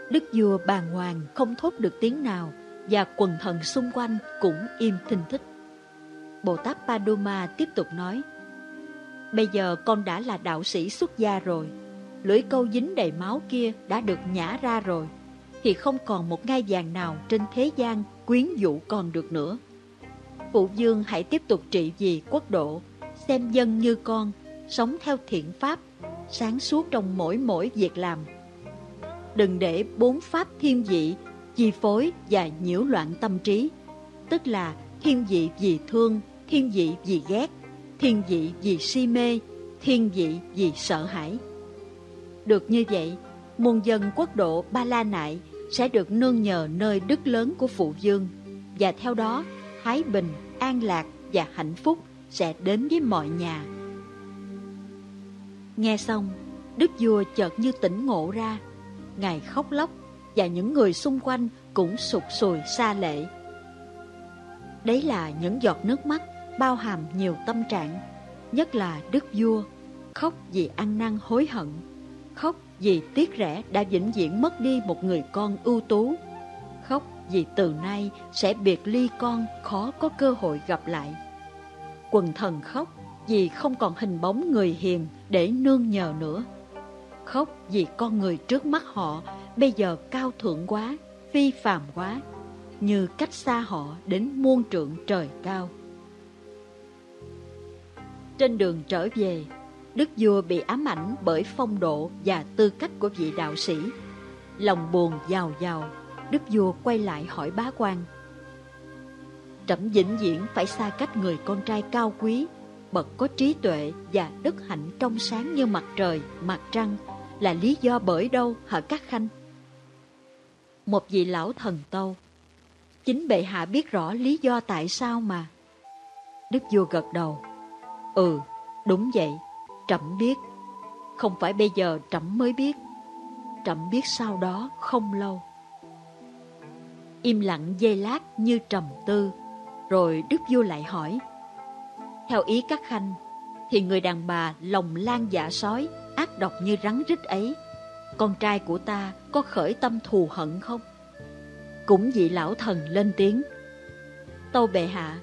Đức vua bàng hoàng không thốt được tiếng nào và quần thần xung quanh cũng im thinh thích. Bồ Tát Paduma tiếp tục nói Bây giờ con đã là đạo sĩ xuất gia rồi Lưỡi câu dính đầy máu kia đã được nhả ra rồi Thì không còn một ngai vàng nào trên thế gian quyến dụ con được nữa Phụ dương hãy tiếp tục trị vì quốc độ, Xem dân như con, Sống theo thiện pháp, Sáng suốt trong mỗi mỗi việc làm. Đừng để bốn pháp thiên vị, Chi phối và nhiễu loạn tâm trí, Tức là thiên vị vì thương, Thiên vị vì ghét, Thiên vị vì si mê, Thiên vị vì sợ hãi. Được như vậy, Muôn dân quốc độ Ba La Nại Sẽ được nương nhờ nơi đức lớn của Phụ Dương Và theo đó Thái bình, an lạc và hạnh phúc Sẽ đến với mọi nhà. Nghe xong Đức vua chợt như tỉnh ngộ ra. Ngài khóc lóc Và những người xung quanh cũng sụt sùi xa lệ. Đấy là những giọt nước mắt bao hàm nhiều tâm trạng, nhất là đức vua, khóc vì ăn năn hối hận, khóc vì tiếc rẻ đã vĩnh viễn mất đi một người con ưu tú, vì từ nay sẽ biệt ly con khó có cơ hội gặp lại. Quần thần khóc vì không còn hình bóng người hiền để nương nhờ nữa. Khóc vì con người trước mắt họ bây giờ cao thượng quá, phi phàm quá, như cách xa họ đến muôn trượng trời cao. Trên đường trở về, Đức vua bị ám ảnh bởi phong độ và tư cách của vị đạo sĩ. Lòng buồn giàu giàu, Đức vua quay lại hỏi bá quan. Trẫm vĩnh viễn phải xa cách người con trai cao quý, bậc có trí tuệ và đức hạnh trong sáng như mặt trời, mặt trăng, là lý do bởi đâu hả các khanh? Một vị lão thần tâu, chính bệ hạ biết rõ lý do tại sao mà. Đức vua gật đầu. Ừ, đúng vậy, trẫm biết. Không phải bây giờ trẫm mới biết. Trẫm biết sau đó không lâu. Im lặng dây lát như trầm tư, rồi Đức Vua lại hỏi. Theo ý các khanh, thì người đàn bà lòng lan dạ sói, ác độc như rắn rít ấy, con trai của ta có khởi tâm thù hận không? Cũng vị lão thần lên tiếng. Tâu bệ hạ,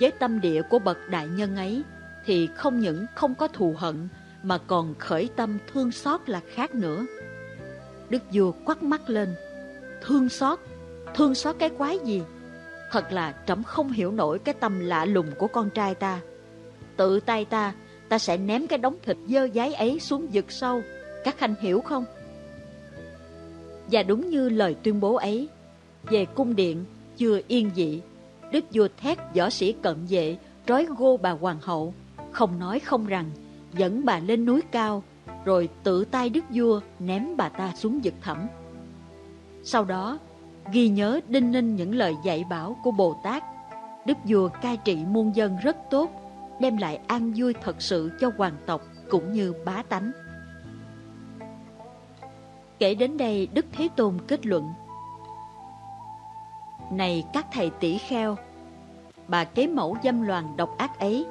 với tâm địa của bậc đại nhân ấy, thì không những không có thù hận mà còn khởi tâm thương xót là khác nữa. Đức vua quắt mắt lên, thương xót, thương xót cái quái gì? Thật là trẫm không hiểu nổi cái tâm lạ lùng của con trai ta. Tự tay ta, ta sẽ ném cái đống thịt dơ giấy ấy xuống vực sâu. Các khanh hiểu không? Và đúng như lời tuyên bố ấy, về cung điện chưa yên dị, đức vua thét võ sĩ cận vệ trói gô bà hoàng hậu không nói không rằng, dẫn bà lên núi cao, rồi tự tay đức vua ném bà ta xuống vực thẳm. Sau đó, ghi nhớ đinh ninh những lời dạy bảo của Bồ Tát, đức vua cai trị muôn dân rất tốt, đem lại an vui thật sự cho hoàng tộc cũng như bá tánh. Kể đến đây, Đức Thế Tôn kết luận. Này các thầy tỷ kheo, bà kế mẫu dâm loạn độc ác ấy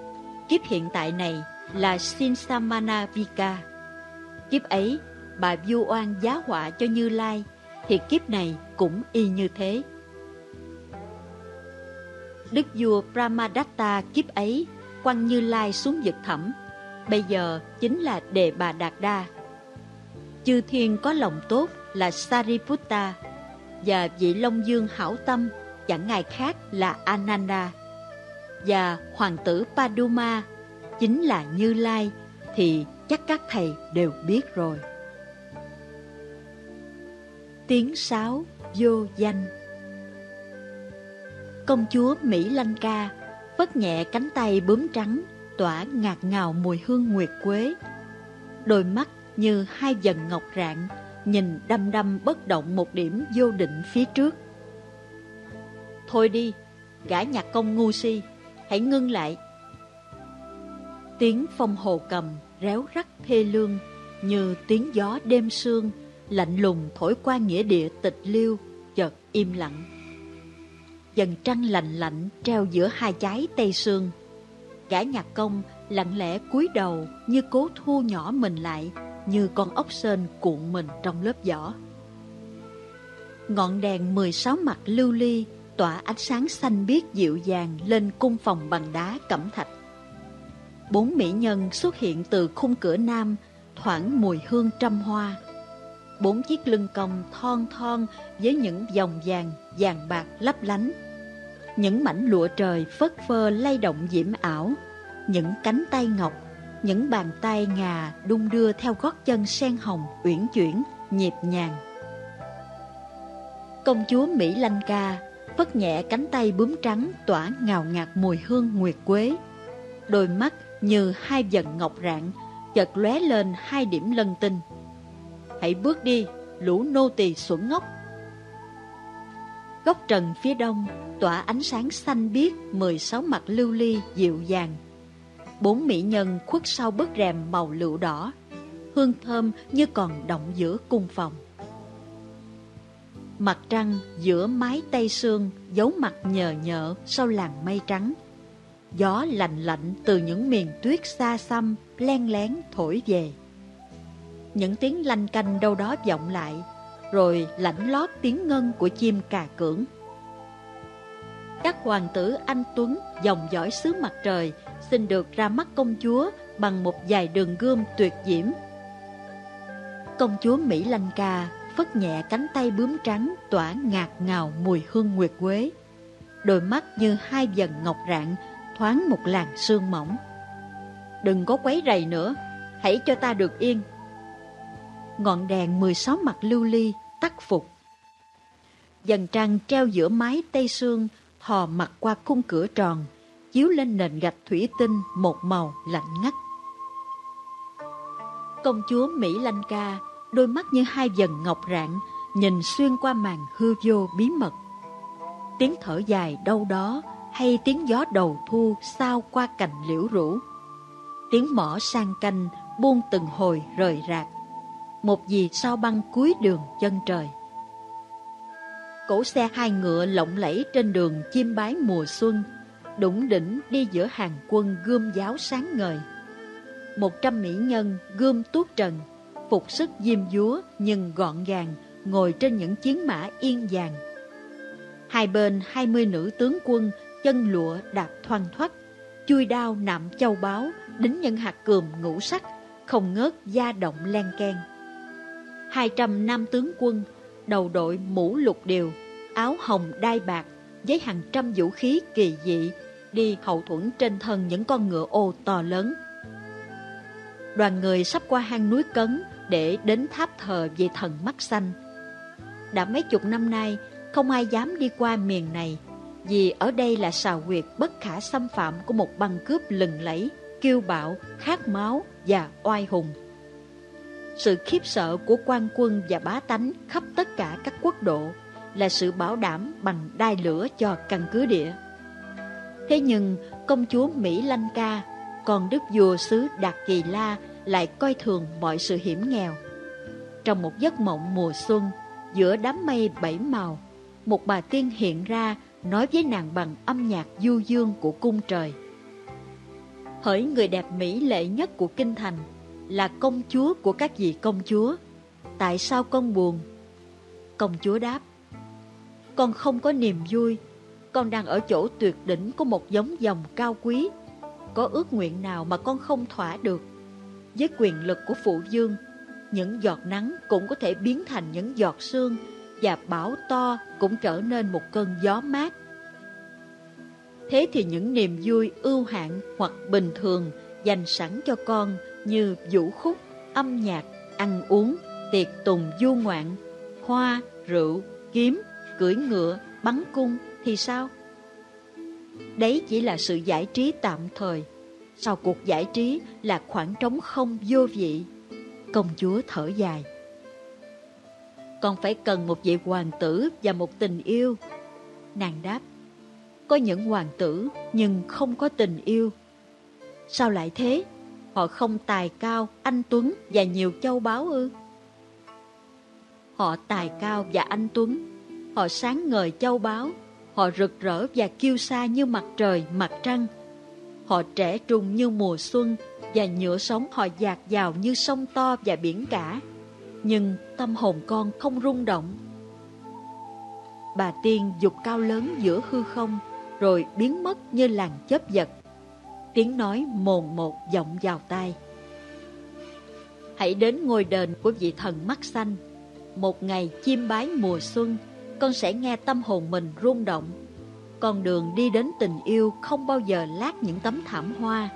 Kiếp hiện tại này là Sinsamana Vika. Kiếp ấy, bà vu oan giá họa cho Như Lai, thì kiếp này cũng y như thế. Đức vua Brahmadatta kiếp ấy quăng Như Lai xuống vực thẳm, bây giờ chính là Đề Bà Đạt Đa. Chư thiên có lòng tốt là Sariputta và vị Long Dương hảo tâm chẳng ngài khác là Ananda và hoàng tử Paduma chính là Như Lai thì chắc các thầy đều biết rồi. Tiếng sáo vô danh Công chúa Mỹ Lanh Ca vất nhẹ cánh tay bướm trắng tỏa ngạt ngào mùi hương nguyệt quế. Đôi mắt như hai dần ngọc rạng nhìn đăm đăm bất động một điểm vô định phía trước. Thôi đi, gã nhạc công ngu si, hãy ngưng lại. Tiếng phong hồ cầm réo rắt thê lương như tiếng gió đêm sương lạnh lùng thổi qua nghĩa địa tịch liêu, chợt im lặng. Dần trăng lạnh lạnh treo giữa hai trái tây sương. Gã nhạc công lặng lẽ cúi đầu như cố thu nhỏ mình lại, như con ốc sên cuộn mình trong lớp vỏ. Ngọn đèn 16 mặt lưu ly tỏa ánh sáng xanh biếc dịu dàng lên cung phòng bằng đá cẩm thạch. Bốn mỹ nhân xuất hiện từ khung cửa nam, thoảng mùi hương trăm hoa bốn chiếc lưng còng thon thon với những vòng vàng, vàng bạc lấp lánh. Những mảnh lụa trời phất phơ lay động diễm ảo, những cánh tay ngọc, những bàn tay ngà đung đưa theo gót chân sen hồng uyển chuyển, nhịp nhàng. Công chúa Mỹ Lanh Ca phất nhẹ cánh tay bướm trắng tỏa ngào ngạt mùi hương nguyệt quế. Đôi mắt như hai dần ngọc rạng, chợt lóe lên hai điểm lân tinh. Hãy bước đi, lũ nô tỳ xuẩn ngốc. Góc trần phía đông tỏa ánh sáng xanh biếc 16 mặt lưu ly dịu dàng. Bốn mỹ nhân khuất sau bức rèm màu lựu đỏ, hương thơm như còn động giữa cung phòng. Mặt trăng giữa mái tây sương giấu mặt nhờ nhợ sau làn mây trắng. Gió lạnh lạnh từ những miền tuyết xa xăm len lén thổi về những tiếng lanh canh đâu đó vọng lại, rồi lãnh lót tiếng ngân của chim cà cưỡng. Các hoàng tử anh Tuấn dòng dõi xứ mặt trời xin được ra mắt công chúa bằng một vài đường gươm tuyệt diễm. Công chúa Mỹ Lanh Ca phất nhẹ cánh tay bướm trắng tỏa ngạt ngào mùi hương nguyệt quế. Đôi mắt như hai dần ngọc rạng thoáng một làn sương mỏng. Đừng có quấy rầy nữa, hãy cho ta được yên ngọn đèn 16 mặt lưu ly tắt phục. Dần trăng treo giữa mái tây sương, thò mặt qua khung cửa tròn, chiếu lên nền gạch thủy tinh một màu lạnh ngắt. Công chúa Mỹ Lanh Ca, đôi mắt như hai dần ngọc rạng, nhìn xuyên qua màn hư vô bí mật. Tiếng thở dài đâu đó hay tiếng gió đầu thu sao qua cành liễu rũ. Tiếng mỏ sang canh buông từng hồi rời rạc một gì sao băng cuối đường chân trời. Cổ xe hai ngựa lộng lẫy trên đường chim bái mùa xuân, đủng đỉnh đi giữa hàng quân gươm giáo sáng ngời. Một trăm mỹ nhân gươm tuốt trần, phục sức diêm dúa nhưng gọn gàng, ngồi trên những chiến mã yên vàng. Hai bên hai mươi nữ tướng quân, chân lụa đạp thoăn thoắt, chui đao nạm châu báu, đính nhân hạt cườm ngũ sắc, không ngớt da động len keng. 200 nam tướng quân, đầu đội mũ lục điều, áo hồng đai bạc, với hàng trăm vũ khí kỳ dị, đi hậu thuẫn trên thân những con ngựa ô to lớn. Đoàn người sắp qua hang núi Cấn để đến tháp thờ vị thần mắt xanh. Đã mấy chục năm nay, không ai dám đi qua miền này, vì ở đây là sào huyệt bất khả xâm phạm của một băng cướp lừng lẫy, kiêu bạo, khát máu và oai hùng. Sự khiếp sợ của quan quân và bá tánh khắp tất cả các quốc độ là sự bảo đảm bằng đai lửa cho căn cứ địa. Thế nhưng công chúa Mỹ Lanh Ca, còn đức vua xứ Đạt Kỳ La lại coi thường mọi sự hiểm nghèo. Trong một giấc mộng mùa xuân, giữa đám mây bảy màu, một bà tiên hiện ra nói với nàng bằng âm nhạc du dương của cung trời. Hỡi người đẹp mỹ lệ nhất của kinh thành, là công chúa của các vị công chúa. Tại sao con buồn? Công chúa đáp, con không có niềm vui, con đang ở chỗ tuyệt đỉnh của một giống dòng cao quý. Có ước nguyện nào mà con không thỏa được? Với quyền lực của phụ dương, những giọt nắng cũng có thể biến thành những giọt sương và bão to cũng trở nên một cơn gió mát. Thế thì những niềm vui ưu hạn hoặc bình thường dành sẵn cho con như vũ khúc, âm nhạc, ăn uống, tiệc tùng du ngoạn, hoa, rượu, kiếm, cưỡi ngựa, bắn cung thì sao? Đấy chỉ là sự giải trí tạm thời. Sau cuộc giải trí là khoảng trống không vô vị. Công chúa thở dài. còn phải cần một vị hoàng tử và một tình yêu. Nàng đáp, có những hoàng tử nhưng không có tình yêu. Sao lại thế? Họ không tài cao, anh Tuấn và nhiều châu báu ư? Họ tài cao và anh Tuấn, họ sáng ngời châu báu, họ rực rỡ và kiêu sa như mặt trời, mặt trăng. Họ trẻ trung như mùa xuân và nhựa sống họ dạt dào như sông to và biển cả. Nhưng tâm hồn con không rung động. Bà Tiên dục cao lớn giữa hư không, rồi biến mất như làn chớp giật. Tiếng nói mồn một vọng vào tai. Hãy đến ngôi đền của vị thần mắt xanh. Một ngày chiêm bái mùa xuân, con sẽ nghe tâm hồn mình rung động. Con đường đi đến tình yêu không bao giờ lát những tấm thảm hoa.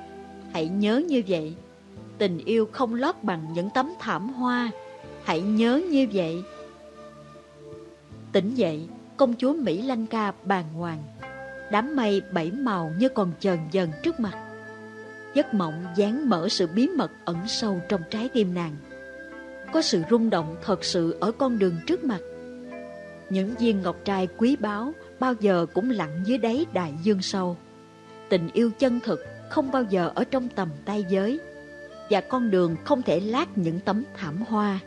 Hãy nhớ như vậy. Tình yêu không lót bằng những tấm thảm hoa. Hãy nhớ như vậy. Tỉnh dậy, công chúa Mỹ Lanh Ca bàng hoàng. Đám mây bảy màu như còn chờn dần trước mặt. Giấc mộng dán mở sự bí mật ẩn sâu trong trái tim nàng. Có sự rung động thật sự ở con đường trước mặt. Những viên ngọc trai quý báu bao giờ cũng lặn dưới đáy đại dương sâu. Tình yêu chân thực không bao giờ ở trong tầm tay giới và con đường không thể lát những tấm thảm hoa.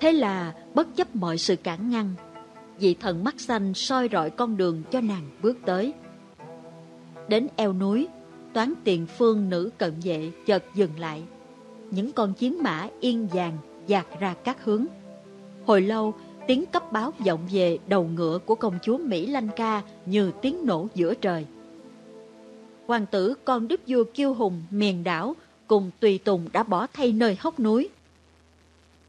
Thế là bất chấp mọi sự cản ngăn, vị thần mắt xanh soi rọi con đường cho nàng bước tới. Đến eo núi, toán tiền phương nữ cận vệ chợt dừng lại. Những con chiến mã yên vàng dạt ra các hướng. Hồi lâu, tiếng cấp báo vọng về đầu ngựa của công chúa Mỹ Lanh Ca như tiếng nổ giữa trời. Hoàng tử con đức vua kiêu hùng miền đảo cùng tùy tùng đã bỏ thay nơi hốc núi.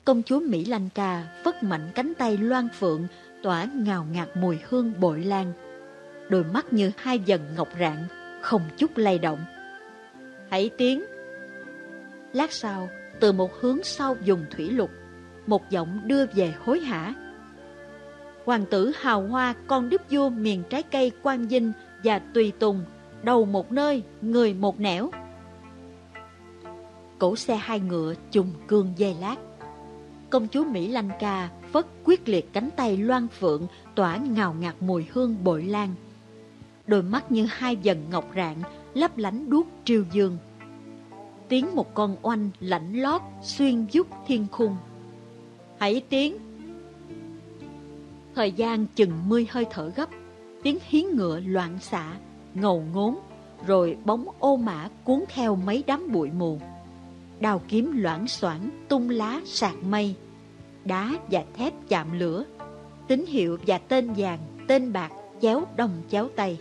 Công chúa Mỹ Lanh Ca phất mạnh cánh tay loan phượng tỏa ngào ngạt mùi hương bội lan. Đôi mắt như hai dần ngọc rạng, không chút lay động. Hãy tiến! Lát sau, từ một hướng sau dùng thủy lục, một giọng đưa về hối hả. Hoàng tử hào hoa con đức vua miền trái cây quan dinh và tùy tùng, đầu một nơi, người một nẻo. Cổ xe hai ngựa trùng cương dây lát. Công chúa Mỹ Lanh Ca phất quyết liệt cánh tay loan phượng tỏa ngào ngạt mùi hương bội lan. Đôi mắt như hai dần ngọc rạng lấp lánh đuốc triều dương. Tiếng một con oanh lạnh lót xuyên dút thiên khung. Hãy tiếng Thời gian chừng mươi hơi thở gấp, tiếng hiến ngựa loạn xạ, ngầu ngốn, rồi bóng ô mã cuốn theo mấy đám bụi mù. Đào kiếm loãng xoảng tung lá sạc mây, đá và thép chạm lửa, tín hiệu và tên vàng, tên bạc chéo đồng chéo tay.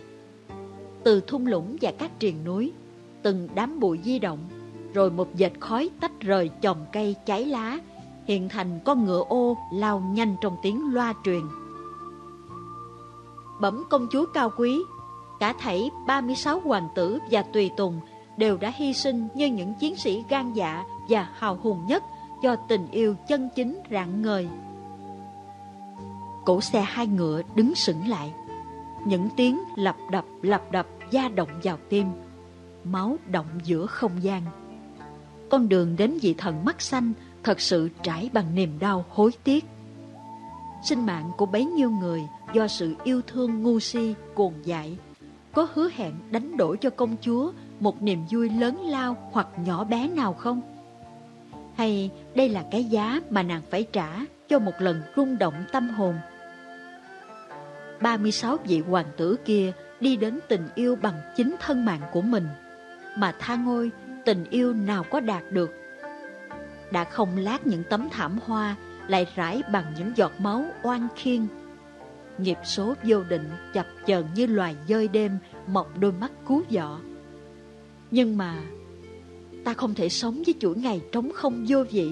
Từ thung lũng và các triền núi, từng đám bụi di động, rồi một dệt khói tách rời chòm cây cháy lá, hiện thành con ngựa ô lao nhanh trong tiếng loa truyền. Bẩm công chúa cao quý, cả thảy 36 hoàng tử và tùy tùng đều đã hy sinh như những chiến sĩ gan dạ và hào hùng nhất do tình yêu chân chính rạng ngời. Cổ xe hai ngựa đứng sững lại. Những tiếng lập đập lập đập da động vào tim. Máu động giữa không gian. Con đường đến vị thần mắt xanh thật sự trải bằng niềm đau hối tiếc. Sinh mạng của bấy nhiêu người do sự yêu thương ngu si, cuồng dại, có hứa hẹn đánh đổi cho công chúa một niềm vui lớn lao hoặc nhỏ bé nào không? Hay đây là cái giá mà nàng phải trả cho một lần rung động tâm hồn? 36 vị hoàng tử kia đi đến tình yêu bằng chính thân mạng của mình, mà tha ngôi tình yêu nào có đạt được. Đã không lát những tấm thảm hoa lại rải bằng những giọt máu oan khiên. Nghiệp số vô định chập chờn như loài dơi đêm mọc đôi mắt cú dọ. Nhưng mà ta không thể sống với chuỗi ngày trống không vô vị.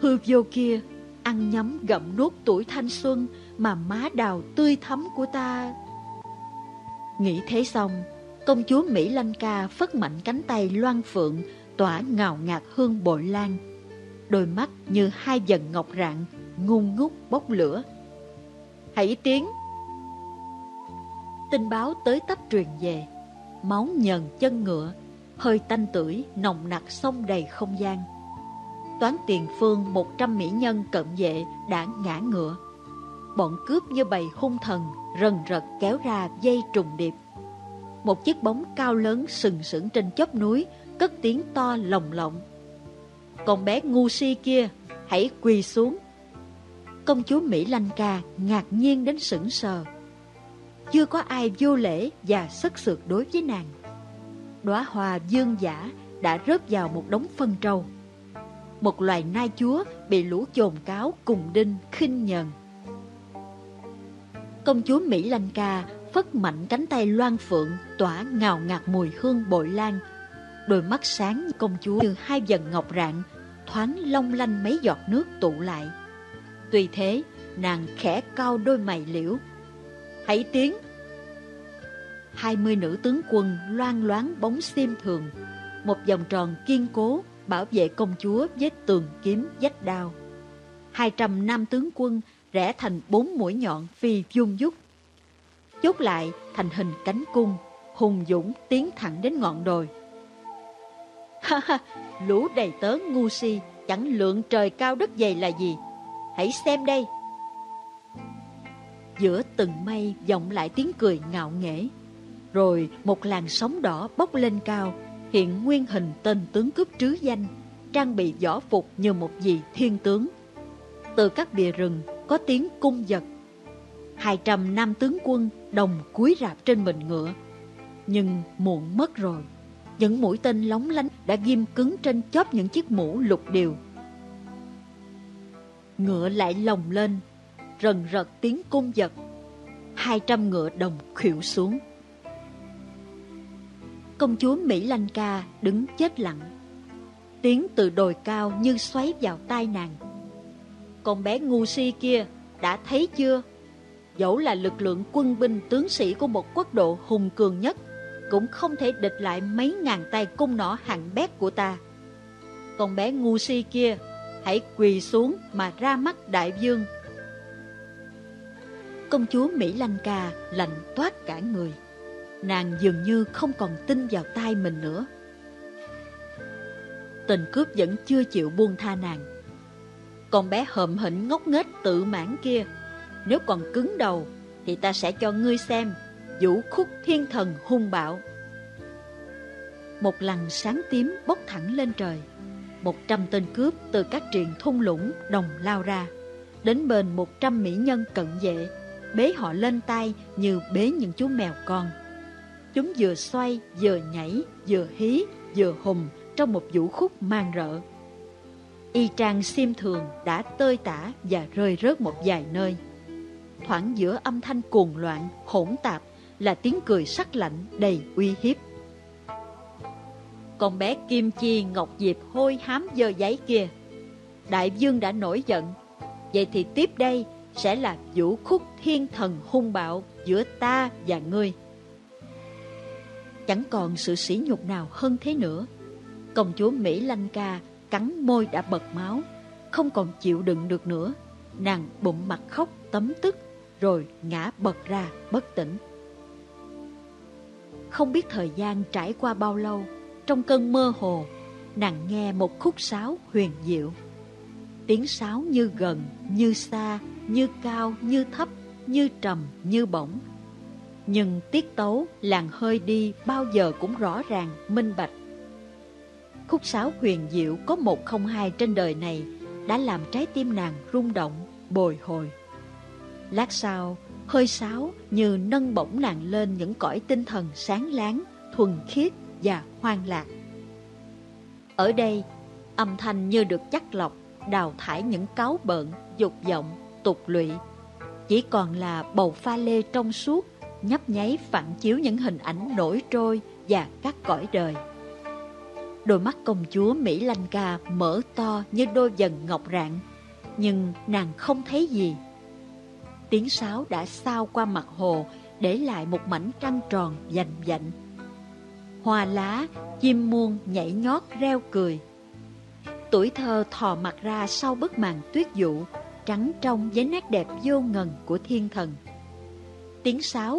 Hư vô kia, ăn nhắm gặm nuốt tuổi thanh xuân mà má đào tươi thắm của ta. Nghĩ thế xong, Công chúa Mỹ Lanh Ca phất mạnh cánh tay loan phượng, tỏa ngào ngạt hương bội lan. Đôi mắt như hai dần ngọc rạng, ngung ngút bốc lửa. Hãy tiến! Tin báo tới tấp truyền về, máu nhờn chân ngựa, hơi tanh tưởi nồng nặc sông đầy không gian. Toán tiền phương một trăm mỹ nhân cận vệ đã ngã ngựa. Bọn cướp như bầy hung thần, rần rật kéo ra dây trùng điệp. Một chiếc bóng cao lớn sừng sững trên chóp núi, cất tiếng to lồng lộng. Con bé ngu si kia, hãy quỳ xuống. Công chúa Mỹ Lanh Ca ngạc nhiên đến sững sờ. Chưa có ai vô lễ và sất sượt đối với nàng. Đóa hoa dương giả đã rớt vào một đống phân trâu. Một loài nai chúa bị lũ chồn cáo cùng đinh khinh nhờn. Công chúa Mỹ Lanh Ca phất mạnh cánh tay loan phượng tỏa ngào ngạt mùi hương bội lan. Đôi mắt sáng công chúa như hai dần ngọc rạng, thoáng long lanh mấy giọt nước tụ lại. Tuy thế, nàng khẽ cao đôi mày liễu. Hãy tiến! Hai mươi nữ tướng quân loan loáng bóng xiêm thường, một vòng tròn kiên cố bảo vệ công chúa với tường kiếm dách đao. Hai trăm nam tướng quân rẽ thành bốn mũi nhọn phi dung dúc. Chốt lại thành hình cánh cung, hùng dũng tiến thẳng đến ngọn đồi. Ha ha, lũ đầy tớ ngu si, chẳng lượng trời cao đất dày là gì. Hãy xem đây. Giữa từng mây vọng lại tiếng cười ngạo nghễ. Rồi một làn sóng đỏ bốc lên cao, hiện nguyên hình tên tướng cướp trứ danh, trang bị võ phục như một vị thiên tướng. Từ các bìa rừng có tiếng cung giật. Hai trăm nam tướng quân đồng cúi rạp trên mình ngựa. Nhưng muộn mất rồi. Những mũi tên lóng lánh đã ghim cứng trên chóp những chiếc mũ lục điều. Ngựa lại lồng lên, rần rật tiếng cung giật. Hai trăm ngựa đồng khuỵu xuống. Công chúa Mỹ Lanh Ca đứng chết lặng. Tiếng từ đồi cao như xoáy vào tai nàng. Con bé ngu si kia, đã thấy chưa? Dẫu là lực lượng quân binh tướng sĩ của một quốc độ hùng cường nhất, cũng không thể địch lại mấy ngàn tay cung nỏ hạng bét của ta. Con bé ngu si kia, hãy quỳ xuống mà ra mắt đại vương. Công chúa Mỹ Lanh Ca lạnh toát cả người. Nàng dường như không còn tin vào tay mình nữa. Tình cướp vẫn chưa chịu buông tha nàng. Con bé hợm hỉnh ngốc nghếch tự mãn kia, nếu còn cứng đầu, thì ta sẽ cho ngươi xem vũ khúc thiên thần hung bạo. Một lằn sáng tím bốc thẳng lên trời. Một trăm tên cướp từ các triền thung lũng đồng lao ra. Đến bên một trăm mỹ nhân cận vệ, bế họ lên tay như bế những chú mèo con. Chúng vừa xoay, vừa nhảy, vừa hí, vừa hùng trong một vũ khúc mang rợ. Y trang xiêm thường đã tơi tả và rơi rớt một vài nơi. Thoảng giữa âm thanh cuồng loạn, hỗn tạp là tiếng cười sắc lạnh đầy uy hiếp. Con bé Kim Chi Ngọc Diệp hôi hám dơ giấy kia. Đại dương đã nổi giận. Vậy thì tiếp đây sẽ là vũ khúc thiên thần hung bạo giữa ta và ngươi. Chẳng còn sự sỉ nhục nào hơn thế nữa. Công chúa Mỹ Lanh Ca cắn môi đã bật máu, không còn chịu đựng được nữa. Nàng bụng mặt khóc tấm tức, rồi ngã bật ra bất tỉnh. Không biết thời gian trải qua bao lâu, trong cơn mơ hồ, nàng nghe một khúc sáo huyền diệu. Tiếng sáo như gần, như xa, như cao, như thấp, như trầm, như bổng. Nhưng tiết tấu, làng hơi đi bao giờ cũng rõ ràng, minh bạch. Khúc sáo huyền diệu có một không hai trên đời này đã làm trái tim nàng rung động, bồi hồi. Lát sau, hơi sáo như nâng bổng nàng lên những cõi tinh thần sáng láng, thuần khiết và hoang lạc. Ở đây, âm thanh như được chắc lọc, đào thải những cáo bợn, dục vọng, tục lụy. Chỉ còn là bầu pha lê trong suốt, nhấp nháy phản chiếu những hình ảnh nổi trôi và các cõi đời. Đôi mắt công chúa Mỹ Lanh Ca mở to như đôi dần ngọc rạng, nhưng nàng không thấy gì. Tiếng sáo đã sao qua mặt hồ, để lại một mảnh trăng tròn dành dạnh. hoa lá, chim muôn nhảy nhót reo cười. Tuổi thơ thò mặt ra sau bức màn tuyết dụ, trắng trong với nét đẹp vô ngần của thiên thần. Tiếng sáo